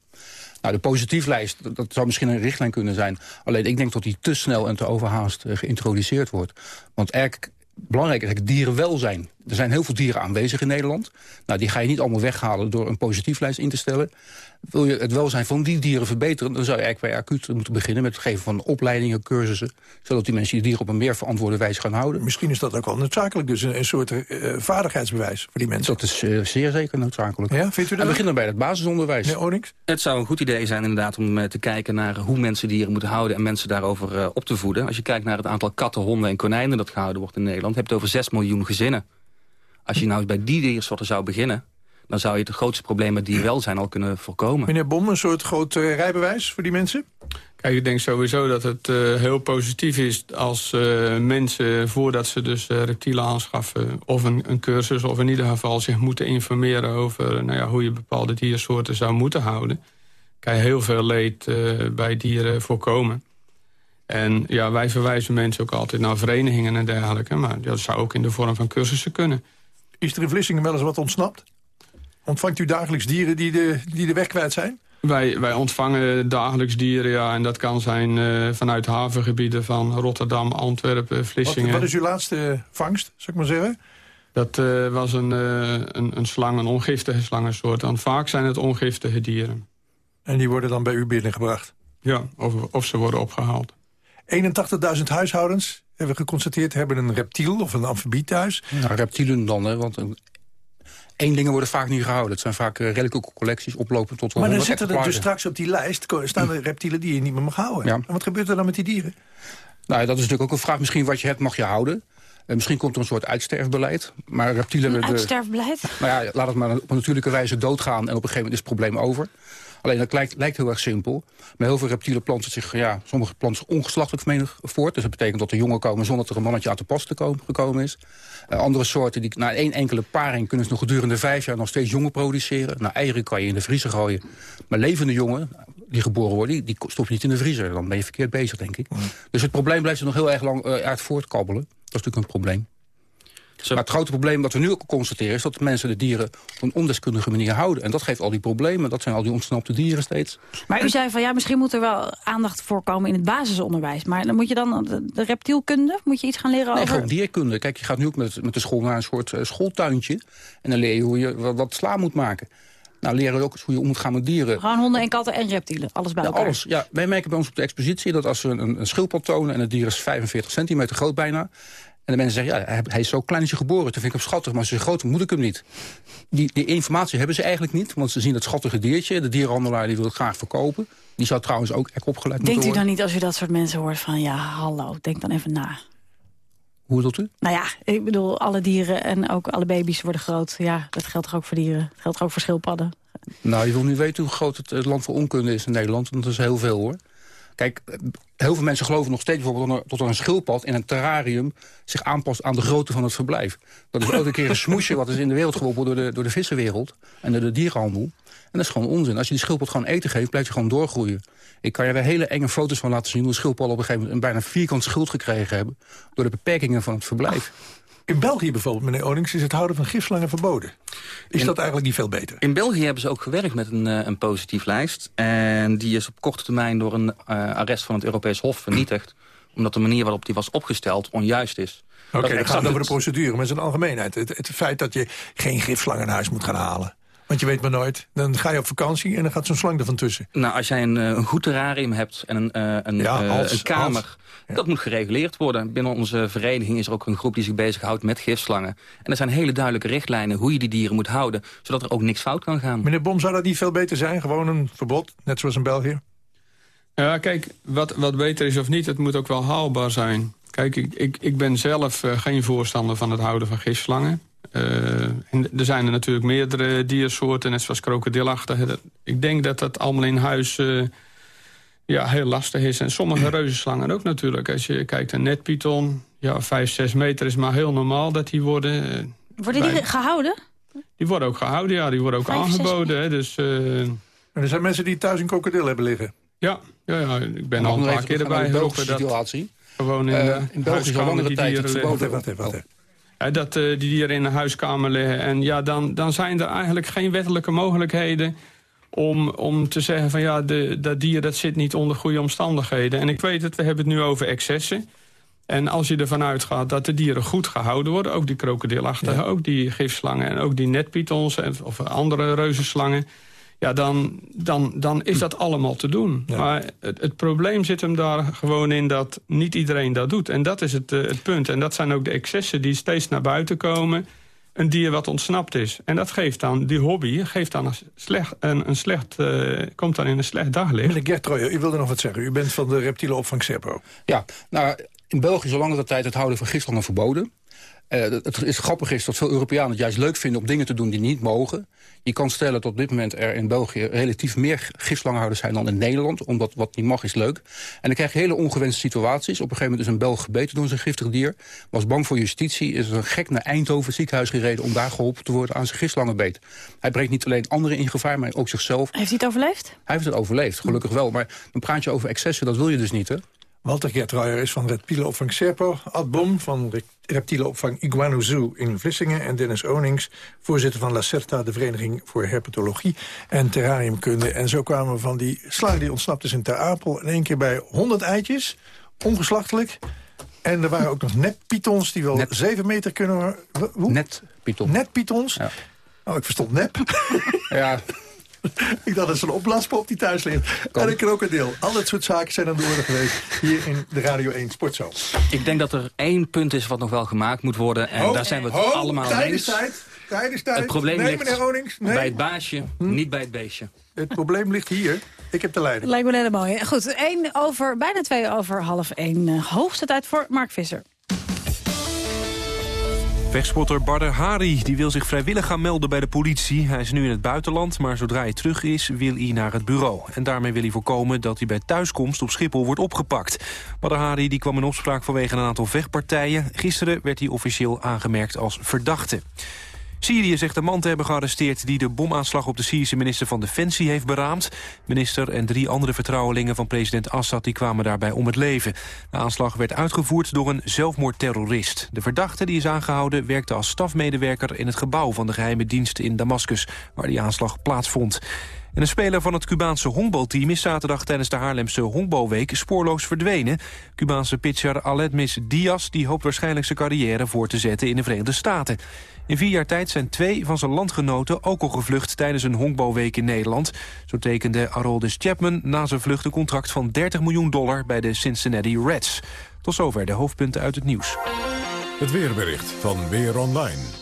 Nou, de positieflijst, dat zou misschien een richtlijn kunnen zijn. Alleen ik denk dat die te snel en te overhaast eh, geïntroduceerd wordt. Want eigenlijk belangrijk is dierenwelzijn. Er zijn heel veel dieren aanwezig in Nederland. Nou, die ga je niet allemaal weghalen door een positieflijst in te stellen. Wil je het welzijn van die dieren verbeteren... dan zou je eigenlijk bij acuut moeten beginnen met het geven van opleidingen, cursussen... zodat die mensen die dieren op een meer verantwoorde wijze gaan houden. Misschien is dat ook wel noodzakelijk, dus een, een soort uh, vaardigheidsbewijs voor die mensen. Dat is uh, zeer zeker noodzakelijk. Ja, vindt u dat? En beginnen bij het basisonderwijs. Nee, Onyx? Het zou een goed idee zijn inderdaad om uh, te kijken naar hoe mensen dieren moeten houden... en mensen daarover op te voeden. Als je kijkt naar het aantal katten, honden en konijnen dat gehouden wordt in Nederland... heb je het over 6 miljoen gezinnen. Als je nou bij die diersoorten zou beginnen dan zou je het grootste problemen die wel zijn al kunnen voorkomen. Meneer Bom, een soort groot uh, rijbewijs voor die mensen? Kijk, ik denk sowieso dat het uh, heel positief is als uh, mensen... voordat ze dus reptielen aanschaffen of een, een, cursus... of in ieder geval zich moeten informeren over nou ja, hoe je bepaalde diersoorten zou moeten houden... kan je heel veel leed bij dieren voorkomen. En ja, wij verwijzen mensen ook altijd naar verenigingen en dergelijke... maar dat zou ook in de vorm van cursussen kunnen. Is er in Vlissingen wel eens wat ontsnapt? Ontvangt u dagelijks dieren die de, die de weg kwijt zijn? Wij, wij ontvangen dagelijks dieren, ja. En dat kan zijn uh, vanuit havengebieden van Rotterdam, Antwerpen, Vlissingen. Wat, wat is uw laatste vangst, zou ik maar zeggen? Dat uh, was een, uh, een, een slang, een ongiftige slangensoort. Dan vaak zijn het ongiftige dieren. En die worden dan bij u binnengebracht? Ja, of, of ze worden opgehaald. 81.000 huishoudens, hebben we geconstateerd, hebben een reptiel of een amfibiet thuis. Nou, reptielen dan, hè, want een Eenlingen worden vaak niet gehouden. Het zijn vaak uh, redelijke collecties oplopen tot Maar dan zitten er dus straks op die lijst staan er reptielen die je niet meer mag houden. Ja. En wat gebeurt er dan met die dieren? Nou, dat is natuurlijk ook een vraag. Misschien wat je hebt mag je houden. Uh, misschien komt er een soort uitsterfbeleid. Maar reptielen... Een uitsterfbeleid? Nou ja, laat het maar op een natuurlijke wijze doodgaan... en op een gegeven moment is het probleem over. Alleen dat lijkt, lijkt heel erg simpel. Maar heel veel reptielen planten zich, ja, sommige planten ongeslachtelijk voort. Dus dat betekent dat er jongen komen zonder dat er een mannetje aan te pas te gekomen is. Uh, andere soorten, die, na één enkele paring kunnen ze nog gedurende vijf jaar nog steeds jongen produceren. Nou, eieren kan je in de vriezer gooien. Maar levende jongen, die geboren worden, die, die stop je niet in de vriezer. Dan ben je verkeerd bezig, denk ik. Dus het probleem blijft er nog heel erg lang uh, uit voortkabbelen. Dat is natuurlijk een probleem. Maar het grote probleem wat we nu ook constateren... is dat mensen de dieren op een ondeskundige manier houden. En dat geeft al die problemen. Dat zijn al die ontsnapte dieren steeds. Maar u zei van ja, misschien moet er wel aandacht voorkomen in het basisonderwijs. Maar dan moet je dan de reptielkunde, moet je iets gaan leren nee, over? gewoon dierkunde. Kijk, je gaat nu ook met, met de school naar een soort uh, schooltuintje. En dan leer je hoe je wat, wat sla moet maken. Nou, leren we ook eens hoe je om moet gaan met dieren. Gewoon honden en katten en reptielen, alles bij ja, elkaar. Alles, ja. Wij merken bij ons op de expositie dat als we een, een schildpad tonen... en het dier is 45 centimeter groot bijna... En de mensen zeggen, ja, hij is zo klein je geboren. Toen vind ik hem schattig, maar als hij groot moet ik hem niet. Die, die informatie hebben ze eigenlijk niet. Want ze zien het schattige diertje. De dierenhandelaar die wil het graag verkopen. Die zou trouwens ook echt opgeleid Denkt moeten worden. Denkt u dan niet als u dat soort mensen hoort van... ja, hallo, denk dan even na. Hoe bedoelt u? Nou ja, ik bedoel, alle dieren en ook alle baby's worden groot. Ja, dat geldt toch ook voor dieren? Dat geldt toch ook voor schildpadden? Nou, je wil nu weten hoe groot het, het land voor onkunde is in Nederland. Want dat is heel veel, hoor. Kijk, heel veel mensen geloven nog steeds bijvoorbeeld dat een schildpad in een terrarium zich aanpast aan de grootte van het verblijf. Dat is elke keer een smoesje wat is in de wereld geworpen door de, door de vissenwereld en door de dierenhandel. En dat is gewoon onzin. Als je die schildpad gewoon eten geeft, blijft hij gewoon doorgroeien. Ik kan je daar hele enge foto's van laten zien hoe schildpadden op een gegeven moment een bijna vierkant schild gekregen hebben door de beperkingen van het verblijf. In België bijvoorbeeld, meneer Onings, is het houden van gifslangen verboden. Is In- dat eigenlijk niet veel beter? In België hebben ze ook gewerkt met een, eh, een positief lijst. En die is op korte termijn door een eh, arrest van het Europees Hof vernietigd. Omdat de manier waarop die was opgesteld onjuist is. Oké, Dat is het gaat over de het- procedure, maar in zijn algemeenheid. Het, het feit dat je geen gifslang in huis moet gaan halen. Want je weet maar nooit, dan ga je op vakantie en dan gaat zo'n slang er van tussen. Nou, als jij een, eh, een goed terrarium hebt en een, eh, een, Ja, eh, als- een kamer... als. Dat moet gereguleerd worden. Binnen onze vereniging is er ook een groep die zich bezighoudt met gifslangen. En er zijn hele duidelijke richtlijnen hoe je die dieren moet houden... zodat er ook niks fout kan gaan. Meneer Bom, zou dat niet veel beter zijn? Gewoon een verbod, net zoals in België? Ja, kijk, wat, wat beter is of niet, het moet ook wel haalbaar zijn. Kijk, ik, ik, ik ben zelf geen voorstander van het houden van gifslangen. Eh, en er zijn er natuurlijk meerdere diersoorten, net zoals krokodilachtige. Ik denk dat dat allemaal in huis eh, ja, heel lastig is. En sommige [CLEARS THROAT] reuzenslangen ook natuurlijk. Als je kijkt naar netpython, ja, 5, 6 meter is maar heel normaal dat die worden. eh, Worden die gehouden? die worden ook gehouden, ja. Die worden ook aangeboden. Hè, dus, eh, En er zijn mensen die thuis een krokodil hebben liggen. ja, ja, ja, ik ben al een paar keer erbij de Belgische geholpen. Dat situatie? gewoon in, de in België is al huiskamer langere die tijd het verboden. Wacht even, wacht even. Ja, dat eh, die dieren in de huiskamer liggen. En ja, dan, dan zijn er eigenlijk geen wettelijke mogelijkheden... om, om te zeggen van ja, de, dat dier dat zit niet onder goede omstandigheden. En ik weet het, we hebben het nu over excessen. En als je ervan uitgaat dat de dieren goed gehouden worden... ook die krokodilachtige, ook die gifslangen... en ook die netpythons en- of andere reuzenslangen... ja, dan, dan, dan is dat allemaal te doen. Maar het, het probleem zit hem daar gewoon in dat niet iedereen dat doet. En dat is het, eh, het punt. En dat zijn ook de excessen die steeds naar buiten komen. Een dier wat ontsnapt is. En dat geeft dan, die hobby, geeft dan een slecht, een, een slecht, eh, komt dan in een slecht daglicht. Meneer u wilde nog wat zeggen. U bent van de reptielenopvang Serpo. Ja, nou, in België is al langere tijd het houden van gifslangen verboden. Eh, het, is grappig is dat veel Europeanen het juist leuk vinden om dingen te doen die niet mogen. Je kan stellen dat op dit moment er in België relatief meer gifslangenhouders zijn dan in Nederland. Omdat wat niet mag is leuk. En dan krijg je hele ongewenste situaties. Op een gegeven moment is een Belg gebeten door zijn giftig dier. Was bang voor justitie. Is een gek naar Eindhoven ziekenhuis gereden om daar geholpen te worden aan zijn gifslangenbeet. Hij brengt niet alleen anderen in gevaar, maar ook zichzelf. Heeft hij het overleefd? Hij heeft het overleefd, gelukkig wel. Maar dan praat je over excessen, dat wil je dus niet, hè? Walter Gertrooijer is van reptielenopvang Serpo. Ad Bom van re- reptielenopvang Iguanu Zoo in Vlissingen. En Dennis Onings, voorzitter van Lacerta... de Vereniging voor Herpetologie en Terrariumkunde. En zo kwamen we van die slang die ontsnapt is in Ter Apel... in één keer bij 100 eitjes, ongeslachtelijk. En er waren ook nog neppythons die wel 7 meter kunnen... Netpython. Netpythons? Ja. Oh, ik verstond nep. Ja. [LAUGHS] [LAUGHS] ik dacht dat is een opblaspop die thuis ligt. En een krokodil. Al dat soort zaken zijn aan de orde geweest... hier in de Radio 1 Sportshow. Ik denk dat er één punt is wat nog wel gemaakt moet worden. En Ho, daar zijn we het ho, allemaal mee tijd is eens. tijd. Tijd is tijd. Het probleem nee, ligt nee. bij het baasje, niet bij het beestje. Het probleem ligt hier. Ik heb de leiding. Lijkt me een hele mooie. Goed, één over, bijna twee over half één. Eh, hoogste tijd voor Mark Visser. Vegspotter Barder Hari die wil zich vrijwillig gaan melden bij de politie. Hij is nu in het buitenland, maar zodra hij terug is, wil hij naar het bureau. En daarmee wil hij voorkomen dat hij bij thuiskomst op Schiphol wordt opgepakt. Badr Hari die kwam in opspraak vanwege een aantal vechtpartijen. Gisteren werd hij officieel aangemerkt als verdachte. Syrië zegt een man te hebben gearresteerd... die de bomaanslag op de Syrische minister van Defensie heeft beraamd. Minister en drie andere vertrouwelingen van president Assad... die kwamen daarbij om het leven. De aanslag werd uitgevoerd door een zelfmoordterrorist. De verdachte die is aangehouden werkte als stafmedewerker... in het gebouw van de geheime dienst in Damascus... waar die aanslag plaatsvond. En een speler van het Cubaanse honkbalteam is zaterdag tijdens de Haarlemse honkbalweek spoorloos verdwenen. Cubaanse pitcher Aledmis Diaz die hoopt waarschijnlijk zijn carrière voor te zetten in de Verenigde Staten. In vier jaar tijd zijn twee van zijn landgenoten ook al gevlucht tijdens een honkbalweek in Nederland. Zo tekende Aroldis Chapman na zijn vlucht een contract van 30 miljoen dollar bij de Cincinnati Reds. Tot zover de hoofdpunten uit het nieuws. Het weerbericht van Weer Online.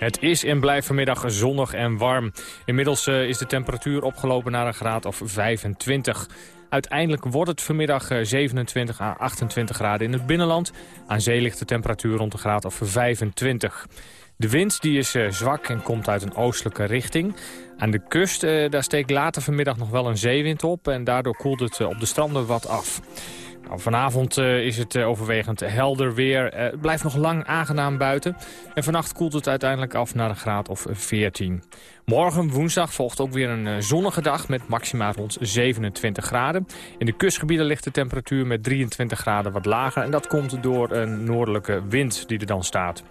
Het is en blijft vanmiddag zonnig en warm. Inmiddels uh, is de temperatuur opgelopen naar een graad of 25. Uiteindelijk wordt het vanmiddag 27 à 28 graden in het binnenland. Aan zee ligt de temperatuur rond een graad of 25. De wind die is uh, zwak en komt uit een oostelijke richting. Aan de kust daar steekt later vanmiddag nog wel een zeewind op... en daardoor koelt het op de stranden wat af. Nou, vanavond uh, is het uh, overwegend helder weer. Uh, het blijft nog lang aangenaam buiten. En vannacht koelt het uiteindelijk af naar een graad of 14. Morgen, woensdag, volgt ook weer een zonnige dag met maxima rond 27 graden. In de kustgebieden ligt de temperatuur met 23 graden wat lager. En dat komt door een noordelijke wind die er dan staat.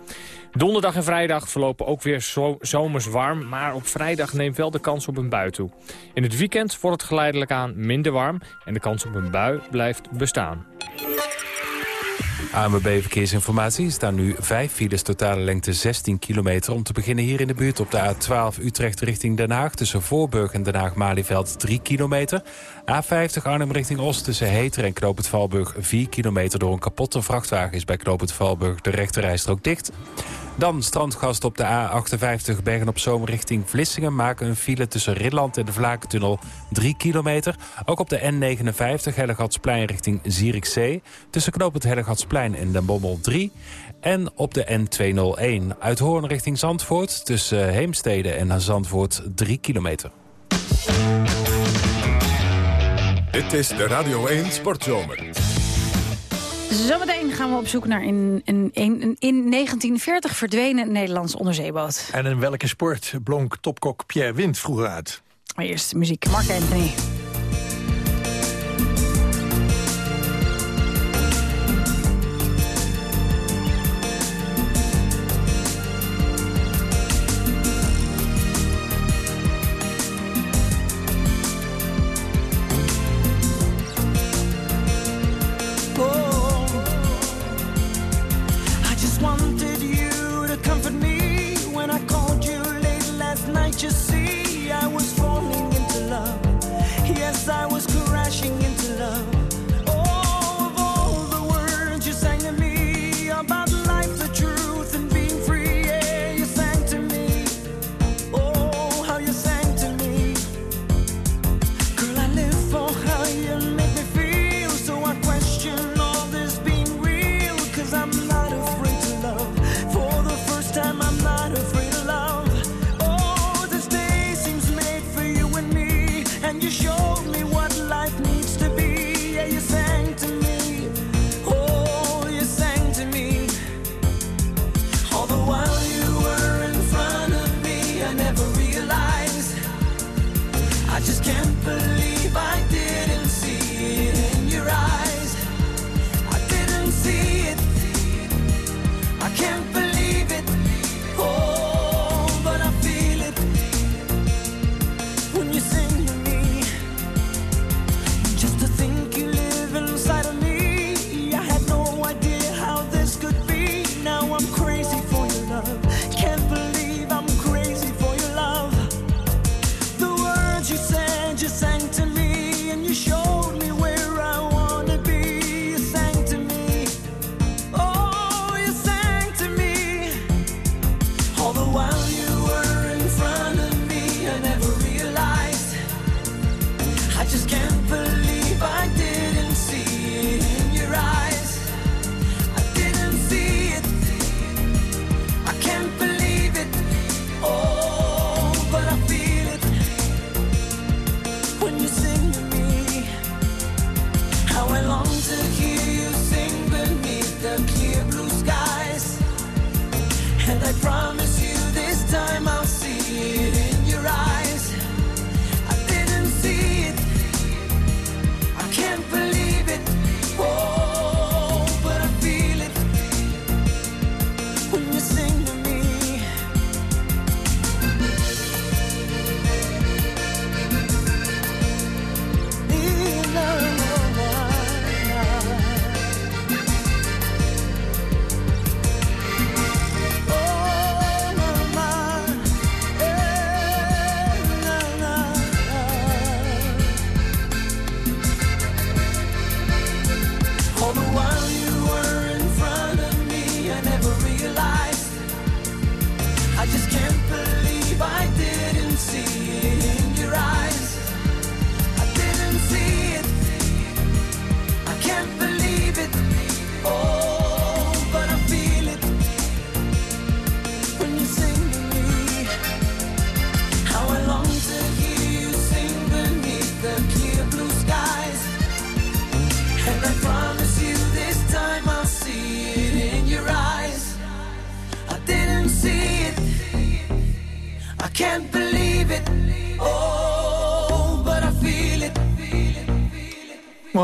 Donderdag en vrijdag verlopen ook weer zo zomers warm... maar op vrijdag neemt wel de kans op een bui toe. In het weekend wordt het geleidelijk aan minder warm... en de kans op een bui blijft bestaan. ANWB Verkeersinformatie Er staan nu vijf files, totale lengte 16 kilometer. Om te beginnen hier in de buurt op de A12 Utrecht richting Den Haag... tussen Voorburg en Den Haag-Malieveld 3 kilometer. A50 Arnhem richting Oost tussen Heter en Knoop het Valburg 4 kilometer... door een kapotte vrachtwagen is bij Knoop het Valburg de rechterrijstrook dicht. Dan strandgast op de A58 Bergen op Zoom richting Vlissingen... maken een file tussen Ridland en de Vlakentunnel 3 kilometer. Ook op de N59 Hellegatsplein richting Zierikzee... tussen knoop het Hellegatsplein en Den Bommel 3... En op de N201 uit Hoorn richting Zandvoort... tussen Heemstede en Zandvoort 3 kilometer. Dit is de Radio 1 Sportzomer. Zometeen gaan we op zoek naar een, een, een, in 1940 verdwenen Nederlands onderzeeboot. En in welke sport blonk topkok Pierre Wind vroeger uit? Maar eerst muziek. Mark Anthony.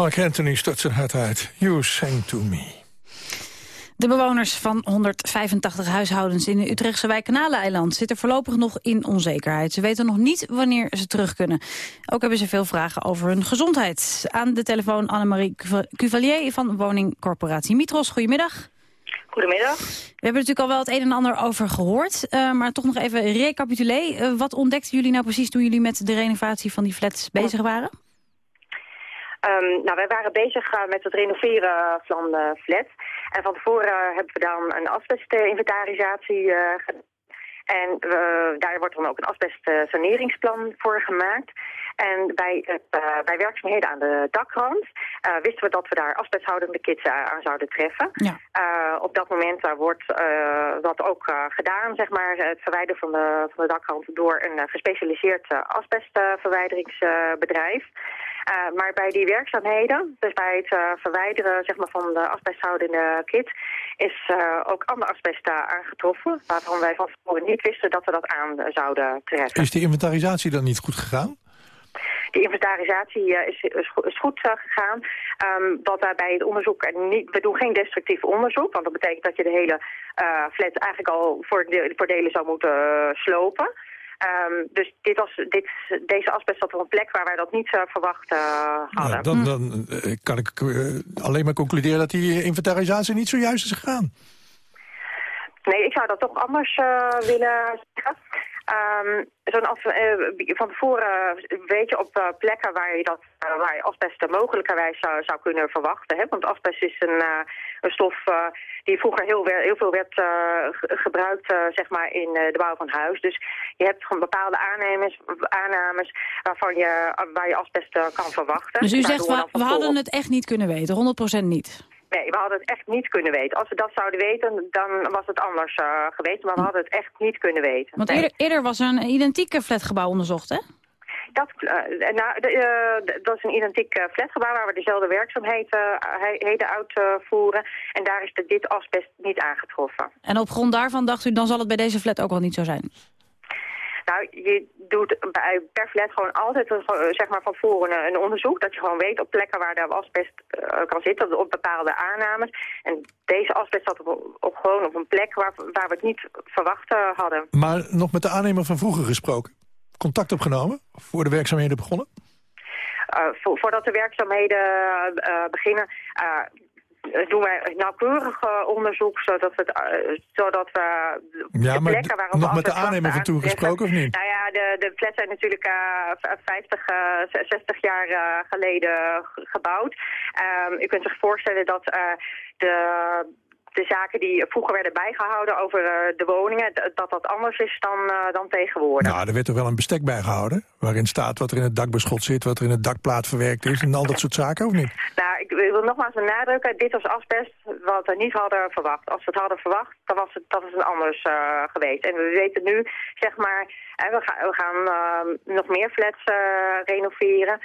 Mark Anthony stort zijn hart uit. You sang to me. De bewoners van 185 huishoudens in de Utrechtse wijk Kanaleiland zitten voorlopig nog in onzekerheid. Ze weten nog niet wanneer ze terug kunnen. Ook hebben ze veel vragen over hun gezondheid. Aan de telefoon Annemarie Cuvalier van woningcorporatie Mitros. Goedemiddag. Goedemiddag. We hebben natuurlijk al wel het een en ander over gehoord. Uh, maar toch nog even recapitulé. Uh, wat ontdekten jullie nou precies toen jullie met de renovatie van die flats bezig waren? Um, nou, wij waren bezig uh, met het renoveren van de flat. En van tevoren hebben we dan een asbestinventarisatie gedaan. En daar wordt dan ook een asbestsaneringsplan voor gemaakt. En bij, het, bij werkzaamheden aan de dakrand wisten we dat we daar asbesthoudende kits aan zouden treffen. Ja. Op dat moment wordt dat ook gedaan, zeg maar, het verwijderen van de, van de dakrand door een gespecialiseerd asbestverwijderingsbedrijf. Uh, maar bij die werkzaamheden, dus bij het uh, verwijderen zeg maar, van de asbesthoudende kit, is uh, ook ander asbest aangetroffen, waarvan wij van tevoren niet wisten dat we dat aan zouden treffen. Is die inventarisatie dan niet goed gegaan? De inventarisatie is, goed gegaan. Um, wat daarbij het onderzoek, niet, we doen geen destructief onderzoek, want dat betekent dat je de hele uh, flat eigenlijk al voor, de, voor delen zou moeten slopen. Um, dus dit was, dit, deze asbest zat op een plek waar wij dat niet verwacht hadden. Ja, dan, dan kan ik alleen maar concluderen dat die inventarisatie niet zojuist is gegaan. Nee, ik zou dat toch anders willen zeggen. Um, zo'n uh, van tevoren weet je op uh, plekken waar je, dat, uh, waar je asbest mogelijkerwijs zou, zou kunnen verwachten. Hè? Want asbest is een, een stof die vroeger heel, heel veel werd gebruikt zeg maar in de bouw van huis. Dus je hebt gewoon bepaalde aannames, aannames waarvan je, waar je asbest kan verwachten. Dus u zegt, we, we hadden het echt niet kunnen weten, 100% niet? Nee, we hadden het echt niet kunnen weten. Als we dat zouden weten, dan was het anders uh, geweest. Maar we hadden het echt niet kunnen weten. Want eerder, eerder was er een identieke flatgebouw onderzocht, hè? Dat, uh, nou, de, uh, dat is een identiek flatgebouw waar we dezelfde werkzaamheden uitvoeren. en daar is de, dit asbest niet aangetroffen. En op grond daarvan dacht u, dan zal het bij deze flat ook wel niet zo zijn? Nou, je doet bij, per flat gewoon altijd een, zeg maar van voren een onderzoek. Dat je gewoon weet op plekken waar de asbest kan zitten, op bepaalde aannames. En deze asbest zat op, op gewoon op een plek waar, waar we het niet verwacht hadden. Maar nog met de aannemer van vroeger gesproken? Contact opgenomen voor de werkzaamheden begonnen? Uh, vo voordat de werkzaamheden beginnen eh, doen wij nauwkeurig onderzoek, zodat, we, uh, zodat we ja, de plekken waarop nog met de aannemer van toen gesproken of niet? Nou ja, de, de flats zijn natuurlijk uh, 50, 60 jaar geleden gebouwd. Um, u kunt zich voorstellen dat de de zaken die vroeger werden bijgehouden over uh, de woningen, dat dat anders is dan, uh, dan tegenwoordig. Nou, er werd toch wel een bestek bijgehouden, waarin staat wat er in het dakbeschot zit, wat er in het dakplaat verwerkt is en al dat soort zaken, of niet? Nou, ik wil nogmaals benadrukken, dit was asbest wat we niet hadden verwacht. Als we het hadden verwacht, dan was het, dat is het anders uh, geweest. En we weten nu, zeg maar, we, gaan, we gaan nog meer flats renoveren.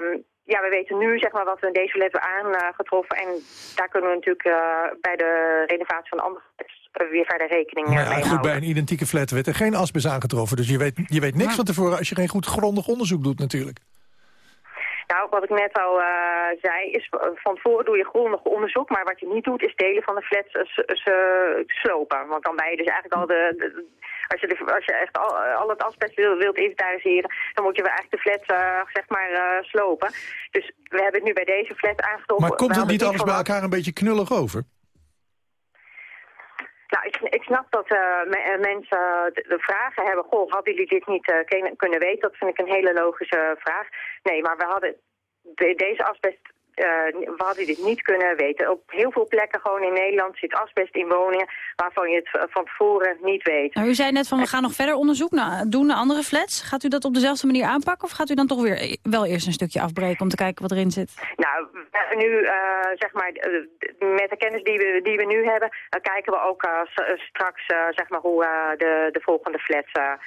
Um, ja, we weten nu zeg maar, wat we in deze flat hebben aangetroffen. En daar kunnen we natuurlijk uh, bij de renovatie van andere flats weer verder rekening maar ja, mee goed, houden. Bij een identieke flat werd er geen asbest aangetroffen. Dus je weet, je weet niks van tevoren als je geen goed grondig onderzoek doet natuurlijk. Nou, wat ik net al uh, zei, is van tevoren doe je grondig onderzoek. Maar wat je niet doet, is delen van de flats uh, slopen. Want dan ben je dus eigenlijk al de, de als je, de, als je echt al, al het asbest wil, wilt inventariseren, dan moet je eigenlijk de flat uh, zeg maar uh, slopen. Dus we hebben het nu bij deze flat aangetroffen. Maar komt het niet alles bij elkaar een beetje knullig over? Nou, ik, ik, snap dat me, mensen de, vragen hebben. Goh, hadden jullie dit niet uh, kunnen weten? Dat vind ik een hele logische vraag. Nee, maar we hadden de, deze asbest we hadden dit niet kunnen weten. Op heel veel plekken gewoon in Nederland zit asbest in woningen... waarvan je het van tevoren niet weet. Nou, u zei net van we gaan nog verder onderzoek naar, doen naar andere flats. Gaat u dat op dezelfde manier aanpakken... of gaat u dan toch weer wel eerst een stukje afbreken om te kijken wat erin zit? Nou, nu uh, zeg maar met de kennis die we, die we nu hebben... kijken we ook uh, straks zeg maar hoe de, de volgende flats gaan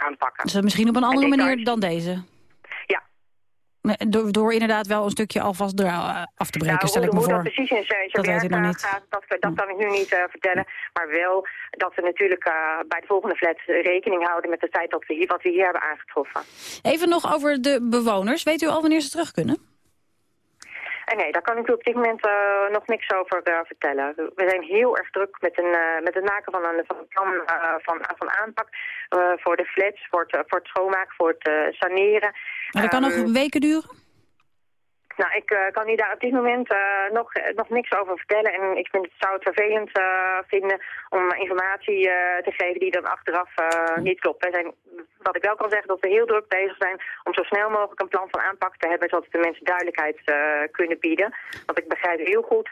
aanpakken. Dus misschien op een andere manier dan deze? Door, door inderdaad wel een stukje alvast uh, af te breken, nou, stel ik me hoe, voor. Hoe dat precies in zijn, dat werk niet. gaat, dat, dat kan ik nu niet uh, vertellen. Maar wel dat we natuurlijk uh, bij de volgende flat rekening houden met de tijd dat we hier, wat we hier hebben aangetroffen. Even nog over de bewoners. Weet u al wanneer ze terug kunnen? En nee, daar kan ik u op dit moment uh, nog niks over uh, vertellen. We zijn heel erg druk met, een, uh, met het maken van een, van een plan van, van aanpak voor de flats, voor het, voor het schoonmaken, voor het saneren. Maar dat kan nog weken duren? Nou, ik uh, kan u daar op dit moment uh, nog, nog niks over vertellen. En ik vind, het, zou het vervelend uh, vinden om informatie te geven die dan achteraf niet klopt. Wij zijn, wat ik wel kan zeggen, dat we heel druk bezig zijn om zo snel mogelijk een plan van aanpak te hebben, zodat de mensen duidelijkheid kunnen bieden. Want ik begrijp heel goed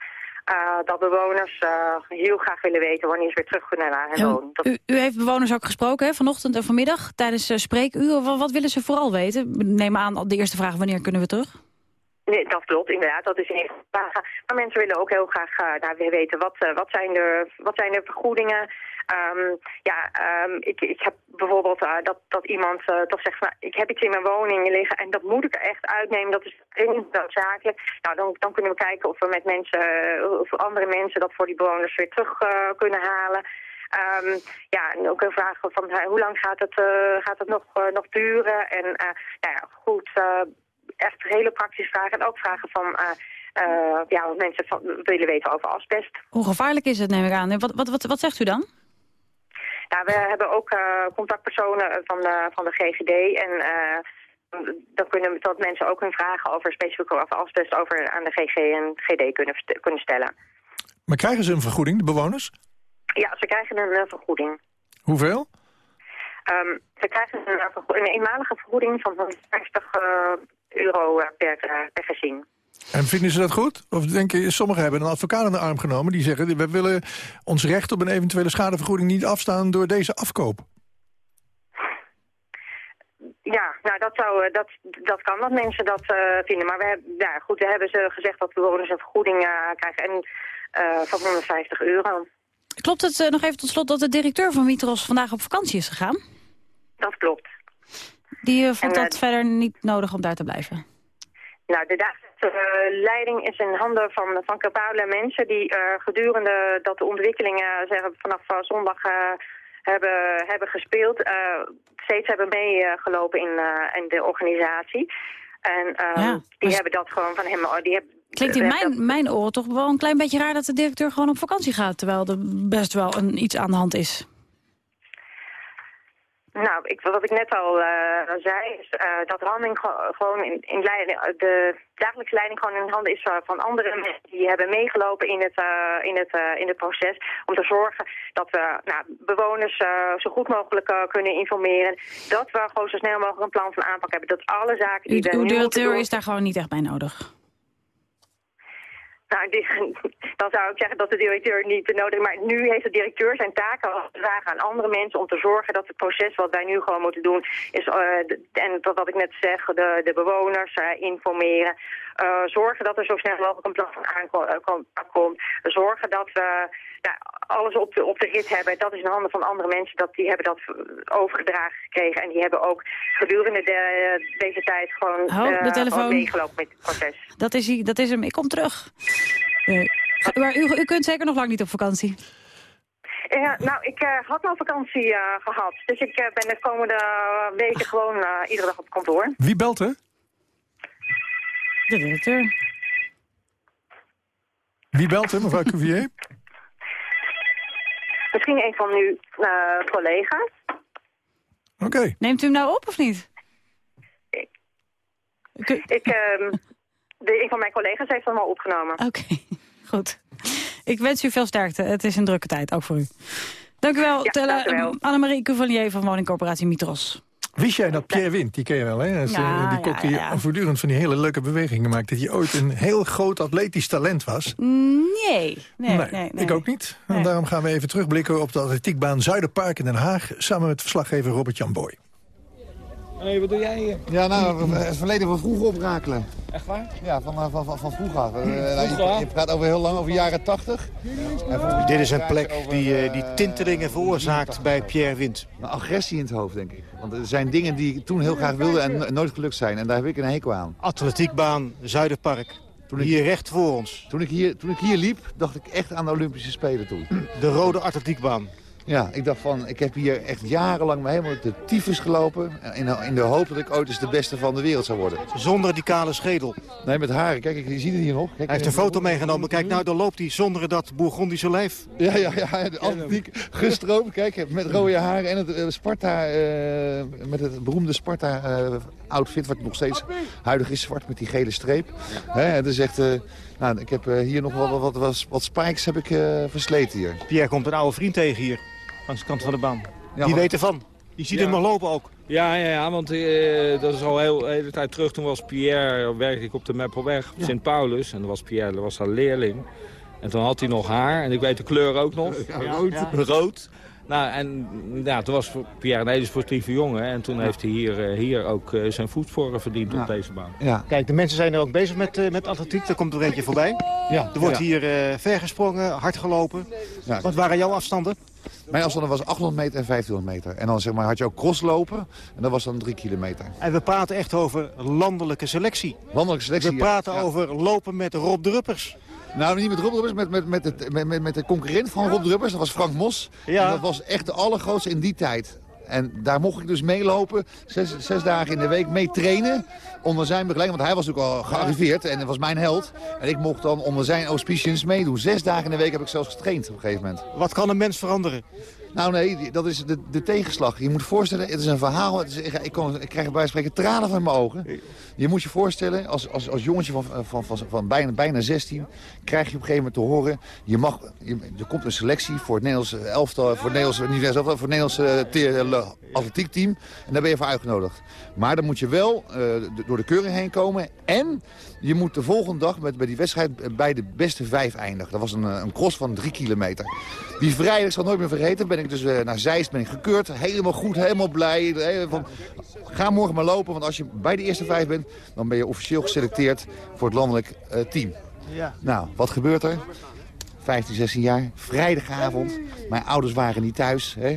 dat bewoners heel graag willen weten wanneer ze weer terug kunnen naar hun. Dat... U, u, heeft bewoners ook gesproken hè, vanochtend en vanmiddag tijdens spreekuur. Wat, wat willen ze vooral weten? Neem aan de eerste vraag, wanneer kunnen we terug? Nee, dat klopt, inderdaad. Dat is een. Maar mensen willen ook heel graag uh, nou, weten wat, uh, wat, zijn de, wat zijn de vergoedingen. Um, ja, um, ik, ik heb bijvoorbeeld uh, dat, dat iemand toch zegt van ik heb iets in mijn woning liggen en dat moet ik er echt uitnemen. Dat is noodzakelijk. Nou, dan, dan kunnen we kijken of we met mensen, of andere mensen dat voor die bewoners weer terug kunnen halen. Um, ja, en ook een vraag van hoe lang gaat het, gaat het nog, nog duren? En nou ja, goed echt hele praktische vragen. En ook vragen van uh, uh, ja, wat mensen van, willen weten over asbest. Hoe gevaarlijk is het, neem ik aan. Wat, wat, wat, wat zegt u dan? Ja, we hebben ook uh, contactpersonen van, de, van de GGD. En dan kunnen dat mensen ook hun vragen over specifiek over asbest over aan de GG en GD kunnen, kunnen stellen. Maar krijgen ze een vergoeding, de bewoners? Ja, ze krijgen een vergoeding. Hoeveel? Um, ze krijgen een, een eenmalige vergoeding van 150 euro per, per gezin. En vinden ze dat goed? Of denk je, sommigen hebben een advocaat aan de arm genomen... die zeggen, we willen ons recht op een eventuele schadevergoeding niet afstaan... door deze afkoop. Ja, nou dat, zou, dat, dat kan dat mensen dat uh, vinden. Maar we hebben, ja, goed, we hebben ze gezegd dat bewoners een vergoeding uh, krijgen en, uh, van 150 euro. Klopt het nog even tot slot dat de directeur van Mitros vandaag op vakantie is gegaan? Dat klopt. Die vond en, dat verder niet nodig om daar te blijven? Nou, de dagelijkse leiding is in handen van, van capabele mensen die gedurende dat de ontwikkelingen zeg, vanaf zondag hebben, hebben gespeeld, steeds hebben meegelopen in, in de organisatie. En ja, die hebben dat gewoon van hem... Die hebben, Klinkt in mijn, mijn oren toch wel een klein beetje raar dat de directeur gewoon op vakantie gaat... terwijl er best wel een, iets aan de hand is. Nou, ik, wat ik net al uh, zei, is uh, dat handing gewoon in, in leiding, de dagelijkse leiding gewoon in handen is van andere mensen die hebben meegelopen in het, uh, in het, in het proces. Om te zorgen dat we nou, bewoners zo goed mogelijk kunnen informeren. Dat we gewoon zo snel mogelijk een plan van aanpak hebben. Dat alle zaken die U, we uw directeur is daar gewoon niet echt bij nodig. Nou, die, dan zou ik zeggen dat de directeur niet nodig is. Maar nu heeft de directeur zijn taken vragen aan andere mensen om te zorgen dat het proces wat wij nu gewoon moeten doen is, de, en dat wat ik net zeg, de, de bewoners uh, informeren. Uh, zorgen dat er zo snel mogelijk een plan van aankomt. Zorgen dat we ja, alles op de, op de rit hebben. Dat is in handen van andere mensen. Dat, die hebben dat overgedragen gekregen. En die hebben ook gedurende de, deze tijd gewoon, oh, de telefoon. meegelopen met het proces. Dat is, dat is hem. Ik kom terug. Uh, maar u, u kunt zeker nog lang niet op vakantie. Ja, nou, ik uh, had nou vakantie uh, gehad. Dus ik uh, ben de komende weken gewoon iedere dag op kantoor. Wie belt er? De directeur. Wie belt er, mevrouw Cuvier? [LAUGHS] Misschien een van uw collega's. Oké. Okay. Neemt u hem nou op of niet? Ik, ik um, de, een van mijn collega's heeft hem al opgenomen. Oké, okay. [LAUGHS] goed. Ik wens u veel sterkte. Het is een drukke tijd, ook voor u. Dank u wel, ja, Annemarie Cuvelier van woningcorporatie Mitros. Wist jij dat Pierre Wind, die ken je wel, hè? Is, ja, die kop die ja. voortdurend van die hele leuke bewegingen maakt... dat hij ooit een heel groot atletisch talent was? Nee, nee, nee. nee, nee. ik ook niet. En daarom gaan we even terugblikken op de atletiekbaan Zuiderpark in Den Haag... samen met verslaggever Robert-Jan Boy. Nee, wat doe jij hier? Ja, nou, het verleden van vroeger oprakelen. Echt waar? Ja, van, van, van, van vroeger. Uh, vroeger? je, je, praat over heel lang, over jaren 80. Dit is een plek die, uh, die tintelingen veroorzaakt bij Pierre Wind. Een agressie in het hoofd, denk ik. Want er zijn dingen die ik toen heel graag wilde en nooit gelukt zijn. En daar heb ik een hekel aan. Atletiekbaan, Zuiderpark. Toen ik, hier recht voor ons. Toen ik, hier, toen ik hier liep, dacht ik echt aan de Olympische Spelen toe. De rode atletiekbaan. Ja, ik dacht van, ik heb hier echt jarenlang me helemaal de tyfus gelopen. In, in de hoop dat ik ooit eens de beste van de wereld zou worden. Zonder die kale schedel. Nee, met haren. Kijk, je ziet het hier nog. Kijk, hij heeft een foto meegenomen. Kijk, nou, dan loopt hij zonder dat Bourgondische lijf. Ja, ja, ja. De atletiek gestroomd. Kijk, met rode haren en het uh, Sparta, uh, met het beroemde Sparta-outfit, wat nog steeds huidig is, zwart met die gele streep. Hè, het is echt... nou, ik heb hier nog wel wat, wat, wat spikes heb ik, versleten hier. Pierre komt een oude vriend tegen hier. Langs de kant van de baan. Ja, die weet ervan. Die ziet ja. hem nog lopen ook. Ja, ja, ja want uh, dat is al heel, de hele tijd terug. Toen was Pierre, werkte ik op de Meppelweg, ja. Sint-Paulus. En dan was Pierre, was haar leerling. En toen had hij nog haar. En ik weet de kleur ook nog. rood. rood. Nou, en ja, toen was Pierre een hele sportieve jongen. En toen heeft hij hier, uh, hier ook uh, zijn voetsporen verdiend op deze baan. Ja. Kijk, de mensen zijn er ook bezig met, uh, met atletiek. Er komt er eentje voorbij. Ja. Er wordt hier ver gesprongen, hard gelopen. Wat waren jouw afstanden? Mijn afstand was 800 meter en 1500 meter. En dan zeg maar, had je ook crosslopen. En dat was dan 3 kilometer. En we praten echt over landelijke selectie. Landelijke selectie, We praten ja. over lopen met Rob Druppers. Nou, niet met Rob Druppers, met, met, met, het, met, met de concurrent van Rob Druppers. Dat was Frank Mos. Ja. En dat was echt de allergrootste in die tijd. En daar mocht ik dus meelopen, zes, dagen in de week mee trainen. Onder zijn begeleiding, want hij was natuurlijk al gearriveerd en was mijn held. En ik mocht dan onder zijn auspiciëns meedoen. Zes dagen in de week heb ik zelfs getraind op een gegeven moment. Wat kan een mens veranderen? Nou nee, dat is de, de tegenslag. Je moet voorstellen, het is een verhaal. Ik, kon, ik krijg bij spreken tranen van mijn ogen. Je moet je voorstellen, als, als, als jongetje van, van, van, van bijna, bijna 16... krijg je op een gegeven moment te horen... je mag, er komt een selectie voor het Nederlandse elftal... voor het Nederlandse, voor het Nederlandse atletiekteam. En daar ben je voor uitgenodigd. Maar dan moet je wel uh, door de keuring heen komen. En je moet de volgende dag met, bij die wedstrijd bij de beste vijf eindigen. Dat was een, een cross van drie kilometer. Die vrijdag, zal nooit meer vergeten, ben ik dus uh, naar Zeist ben ik gekeurd. Helemaal goed, helemaal blij. Van, ga morgen maar lopen, want als je bij de eerste vijf bent... dan ben je officieel geselecteerd voor het landelijk uh, team. Ja. Nou, wat gebeurt er? 15, 16 jaar, vrijdagavond. Mijn ouders waren niet thuis. Hè.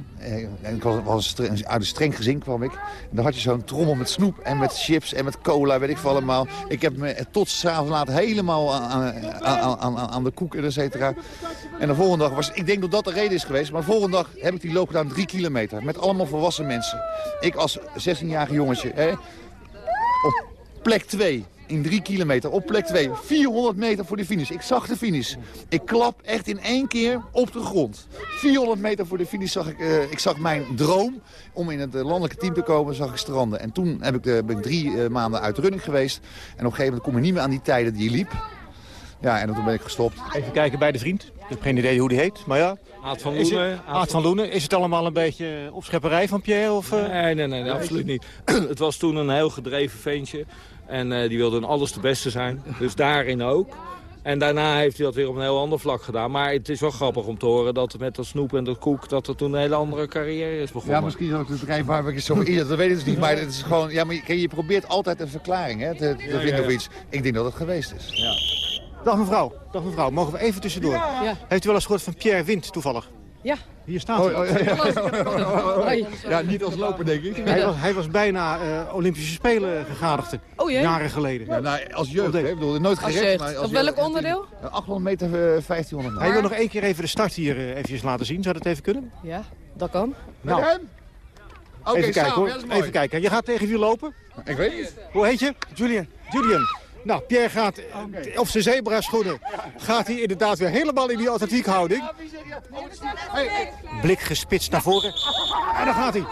En ik was, was uit een streng gezin kwam ik. En dan had je zo'n trommel met snoep en met chips en met cola, weet ik veel allemaal. Ik heb me tot s'avonds laat helemaal aan, aan, aan, aan, de koek en et cetera. En de volgende dag was, ik denk dat dat de reden is geweest, maar de volgende dag heb ik die loop gedaan drie kilometer. Met allemaal volwassen mensen. Ik als 16-jarige jongetje, hè, op plek 2 in drie kilometer op plek 2. 400 meter voor de finish. Ik zag de finish. Ik klap echt in één keer op de grond. 400 meter voor de finish zag ik, uh, ik zag mijn droom om in het landelijke team te komen, zag ik stranden. En toen heb ik, uh, ben ik drie uh, maanden uit de running geweest. En op een gegeven moment kom je niet meer aan die tijden die je liep. Ja, en toen ben ik gestopt. Even kijken bij de vriend. Ik heb geen idee hoe die heet, maar ja. Aad van Loenen. Aad van Loenen. Is het allemaal een beetje opschepperij van Pierre? Of, nee, nee, nee, nee, absoluut niet. [CLEARS THROAT] het was toen een heel gedreven ventje. En uh, die wilde in alles de beste zijn. Dus daarin ook. En daarna heeft hij dat weer op een heel ander vlak gedaan. Maar het is wel grappig om te horen dat met dat snoep en dat koek... dat er toen een hele andere carrière is begonnen. Ja, misschien ook het bedrijf waar ik zo in dat weet ik dus niet. Maar het is gewoon, ja, maar je, je probeert altijd een verklaring hè, te, te ja, vinden ja, of iets. Ik denk dat het geweest is. Ja. Dag mevrouw, dag mevrouw. Mogen we even tussendoor? Ja. Heeft u wel eens gehoord van Pierre Wind toevallig? Ja. Hier staat hij. Oh, oh, ja, ja, niet als loper, denk ik. Hij was, hij was bijna uh, Olympische Spelen gegadigde. Oh? Jaren geleden. Ja, nou, als jeugd, hè? Ik bedoel, nooit gered. Maar als Op welk onderdeel? 800 meter, uh, 1500 meter. Hij wil nog één keer even de start hier uh, eventjes laten zien. Zou dat even kunnen? Ja, dat kan. Nou. Okay, even kijken hoor. Ja, even kijken. Je gaat tegen wie lopen? Ik weet het. Hoe heet je? Julian. Julian. Nou, Pierre gaat okay. op zijn zebra-schoenen gaat hij inderdaad weer helemaal in die atletiekhouding. Blik gespitst naar voren. En dan gaat hij.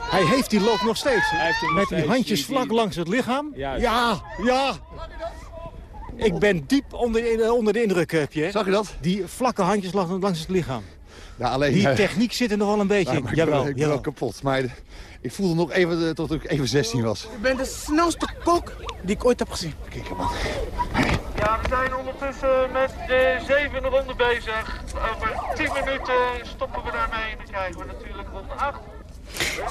Hij heeft die loop nog steeds. Met die handjes vlak langs het lichaam. Ja, ja. Ik ben diep onder de, onder de indruk, Pierre. Zag je dat? Die vlakke handjes langs het lichaam. Ja, alleen, die techniek zit er nog wel een beetje in. Ja, jawel, ik ben wel kapot. Maar ik voelde nog even tot ik even 16 was. Ik ben de snelste kok die ik ooit heb gezien. Kijk man. Ja, we zijn ondertussen met de zevende ronde bezig. Over 10 minuten stoppen we daarmee en dan krijgen we natuurlijk ronde 8.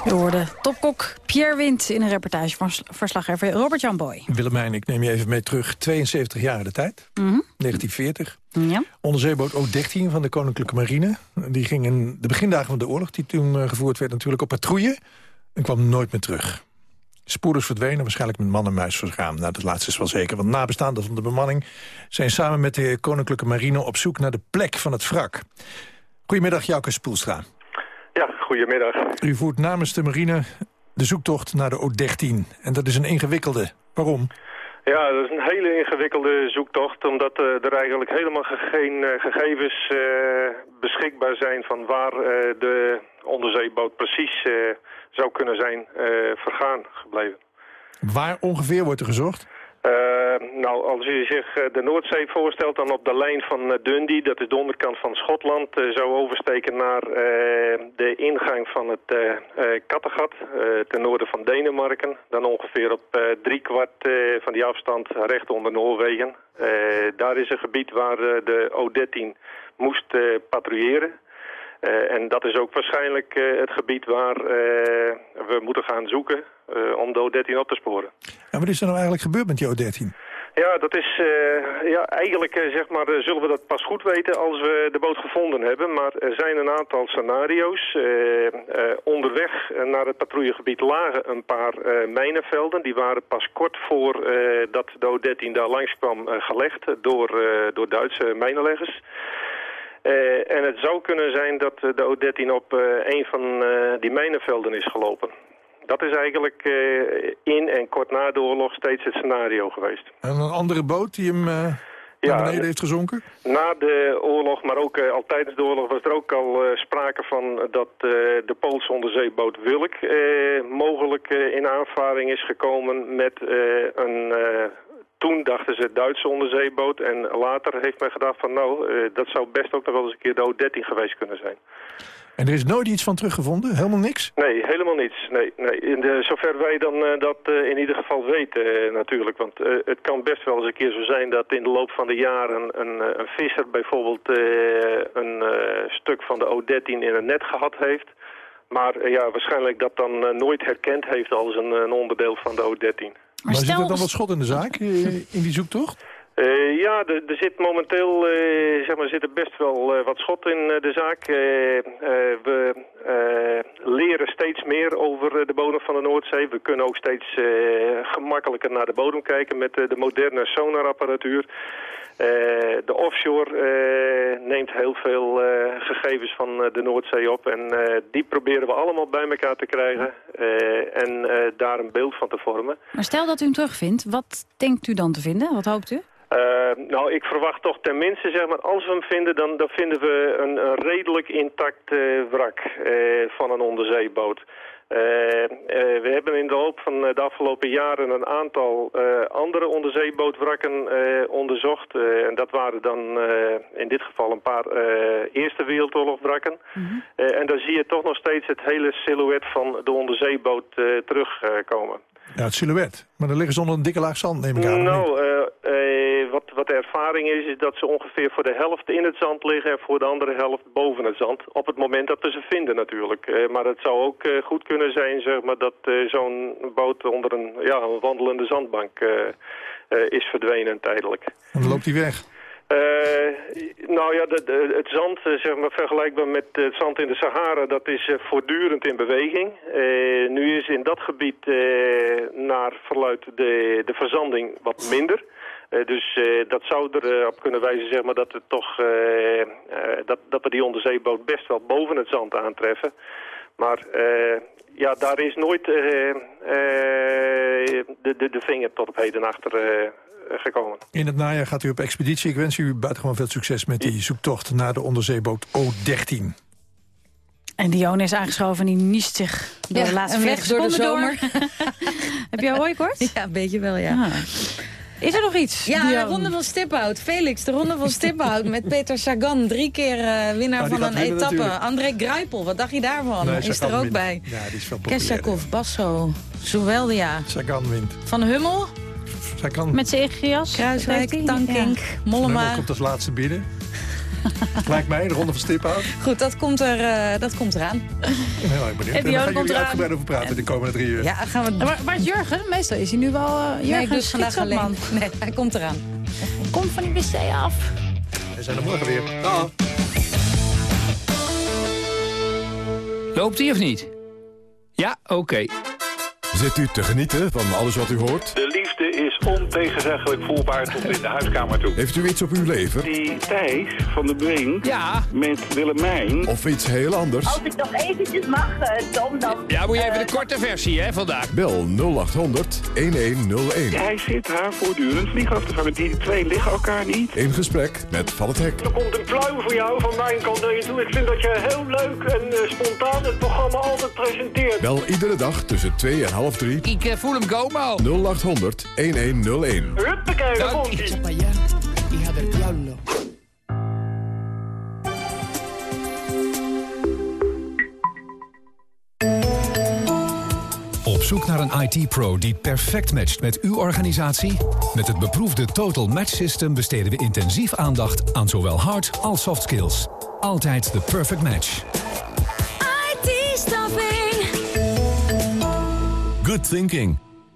We hoorden topkok Pierre Wind in een reportage van verslaggever Robert-Jan Boy. Willemijn, ik neem je even mee terug. 72 jaar de tijd. Mhm. 1940. Ja. Onderzeeboot O-13 van de Koninklijke Marine. Die ging in de begindagen van de oorlog, die toen eh, gevoerd werd, natuurlijk op patrouille. En kwam nooit meer terug. Spoeders verdwenen, waarschijnlijk met man en muis vergaan. Nou, dat laatste is wel zeker, want nabestaanden van de bemanning... zijn samen met de Koninklijke Marine op zoek naar de plek van het wrak. Goedemiddag, Jouke Spoelstra. Ja, goedemiddag. U voert namens de marine de zoektocht naar de O-13. En dat is een ingewikkelde. Waarom? Ja, dat is een hele ingewikkelde zoektocht, omdat eh, er eigenlijk helemaal ge- geen eh, gegevens eh, beschikbaar zijn van waar de onderzeeboot precies zou kunnen zijn eh, vergaan gebleven. Waar ongeveer wordt er gezocht? Eh, nou, als u zich eh, de Noordzee voorstelt, dan op de lijn van Dundee, dat is de onderkant van Schotland, zou oversteken naar de ingang van het Kattegat, ten noorden van Denemarken. Dan ongeveer op drie kwart van die afstand recht onder Noorwegen. Daar is een gebied waar de O-13 moest patrouilleren. Eh, en dat is ook waarschijnlijk eh, het gebied waar eh, we moeten gaan zoeken om de O-13 op te sporen. En wat is er nou eigenlijk gebeurd met die O-13? Ja, dat is ja, eigenlijk zeg maar, zullen we dat pas goed weten als we de boot gevonden hebben. Maar er zijn een aantal scenario's. Onderweg naar het patrouillegebied lagen een paar mijnenvelden. Die waren pas kort voor dat de O-13 daar langskwam eh, gelegd door, door Duitse mijnenleggers. Eh, en het zou kunnen zijn dat eh, de O-13 op eh, een van die mijnenvelden is gelopen. Dat is eigenlijk in en kort na de oorlog steeds het scenario geweest. En een andere boot die hem Ja, naar beneden heeft gezonken? Na de oorlog, maar ook al tijdens de oorlog, was er ook al sprake van dat de Poolse onderzeeboot Wilk mogelijk in aanvaring is gekomen met een... toen dachten ze Duitse onderzeeboot en later heeft men gedacht van nou, eh, dat zou best ook nog wel eens een keer de O-13 geweest kunnen zijn. En er is nooit iets van teruggevonden? Helemaal niks? Nee, helemaal niets. Nee, nee. In de, zover wij dan eh, dat eh, in ieder geval weten natuurlijk. Want het kan best wel eens een keer zo zijn dat in de loop van de jaren een, een visser bijvoorbeeld een stuk van de O-13 in een net gehad heeft. Maar ja, waarschijnlijk dat dan nooit herkend heeft als een, een onderdeel van de O-13. Maar, zit er dan wat schot in de zaak eh, in die zoektocht? Eh, ja, er er zit momenteel eh, zeg maar, zit er best wel eh, wat schot in de zaak. Eh, eh, we eh, leren steeds meer over de bodem van de Noordzee. We kunnen ook steeds eh, gemakkelijker naar de bodem kijken met eh, de moderne sonarapparatuur. Eh, de offshore eh, neemt heel veel eh, gegevens van de Noordzee op. En die proberen we allemaal bij elkaar te krijgen. en daar een beeld van te vormen. Maar stel dat u hem terugvindt, wat denkt u dan te vinden? Wat hoopt u? Nou, ik verwacht toch tenminste, zeg maar, als we hem vinden, dan, dan vinden we een, een redelijk intact wrak van een onderzeeboot. Eh, eh, we hebben in de loop van eh, de afgelopen jaren een aantal andere onderzeebootwrakken onderzocht. En dat waren dan in dit geval een paar Eerste Wereldoorlogwrakken. Eh, en dan zie je toch nog steeds het hele silhouet van de onderzeeboot terugkomen. Ja, het silhouet. Maar dan liggen ze onder een dikke laag zand, neem ik aan. Nou, wat, de ervaring is, is dat ze ongeveer voor de helft in het zand liggen en voor de andere helft boven het zand. Op het moment dat we ze vinden natuurlijk. Eh, maar het zou ook eh, goed kunnen zijn, zeg maar, dat eh, zo'n boot onder een, ja, een wandelende zandbank is verdwenen tijdelijk. En dan loopt hij weg. Nou ja, de, de- het zand, zeg maar, vergelijkbaar met het zand in de Sahara, dat is voortdurend in beweging. Nu is in dat gebied naar verluidt de, de verzanding wat minder. Eh, dus eh, dat zou erop kunnen wijzen zeg maar, dat, het toch, eh, eh, dat, dat we die onderzeeboot best wel boven het zand aantreffen. Maar eh, ja, daar is nooit eh, eh, de, de, de vinger tot op heden achter eh, gekomen. In het najaar gaat u op expeditie. Ik wens u buitengewoon veel succes met die zoektocht naar de onderzeeboot O-13. En Dionne is aangeschoven en die niest zich door Ja, de laatste 40 door de zomer. [LAUGHS] Heb jij hooikoorts? Ja, een beetje wel, ja. Ah. Is er nog iets? Ja, de Ronde van Stiphout. Felix, de Ronde van Stiphout met [LAUGHS] Peter Sagan. Drie keer eh, winnaar Oh, van een winnen etappe. natuurlijk. André Gruipel, wat dacht je daarvan? Nee, is Sagan er ook wint. bij. Ja, die is veel. Kessakov, Basso, Zoweldia. Sagan wint. Van Hummel, Sagan Met zijn jas. Kruiswijk? Tankink, Hummel Mollema. komt als laatste binnen. [LAUGHS] Lijkt mij, de ronde van Stiphout. Goed, dat komt, er, eh, dat komt eraan. Ik ben heel erg benieuwd. En En die daar gaan komt jullie uitgebreid over praten de komende drie uur. Ja, gaan we... Waar, waar is Jurgen? Meestal is hij nu wel... eh Jurgen nee, ik doe het schiet vandaag man. alleen. [LAUGHS] Nee, hij komt eraan. Kom van die wc af. We zijn er morgen weer. Dag. Loopt hij of niet? Ja, oké. Zit u te genieten van alles wat u hoort? De liefde is ontegenzeggelijk voelbaar tot in de huiskamer toe. Heeft u iets op uw leven? Die Thijs van de Brink ja. met Willemijn... Of iets heel anders? Als ik nog eventjes mag, eh, Tom, dan... Ja, moet je even de korte versie, hè, vandaag. Bel 0800 1101. Hij zit haar voortdurend vliegen af te vangen. Die twee liggen elkaar niet. In gesprek met Van het Hek. Er komt een pluim voor jou van mijn kant naar je toe. Ik vind dat je heel leuk en eh, spontaan het programma altijd presenteert. Bel iedere dag tussen 2 en half 3. Ik eh, voel hem komen al. 0800 1101. Huppakee, daar komt ie. Op zoek naar een IT-pro die perfect matcht met uw organisatie? Met het beproefde Total Match System besteden we intensief aandacht aan zowel hard als soft skills. Altijd de perfect match. IT-staffing. Good thinking.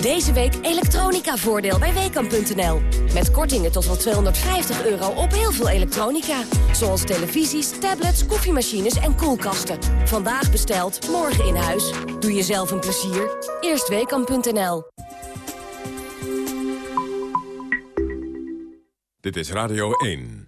Deze week elektronica-voordeel bij Weekamp.nl. Met kortingen tot wel 250 euro op heel veel elektronica. Zoals televisies, tablets, koffiemachines en koelkasten. Vandaag besteld, morgen in huis. Doe jezelf een plezier. Eerst Weekamp.nl. Dit is Radio 1.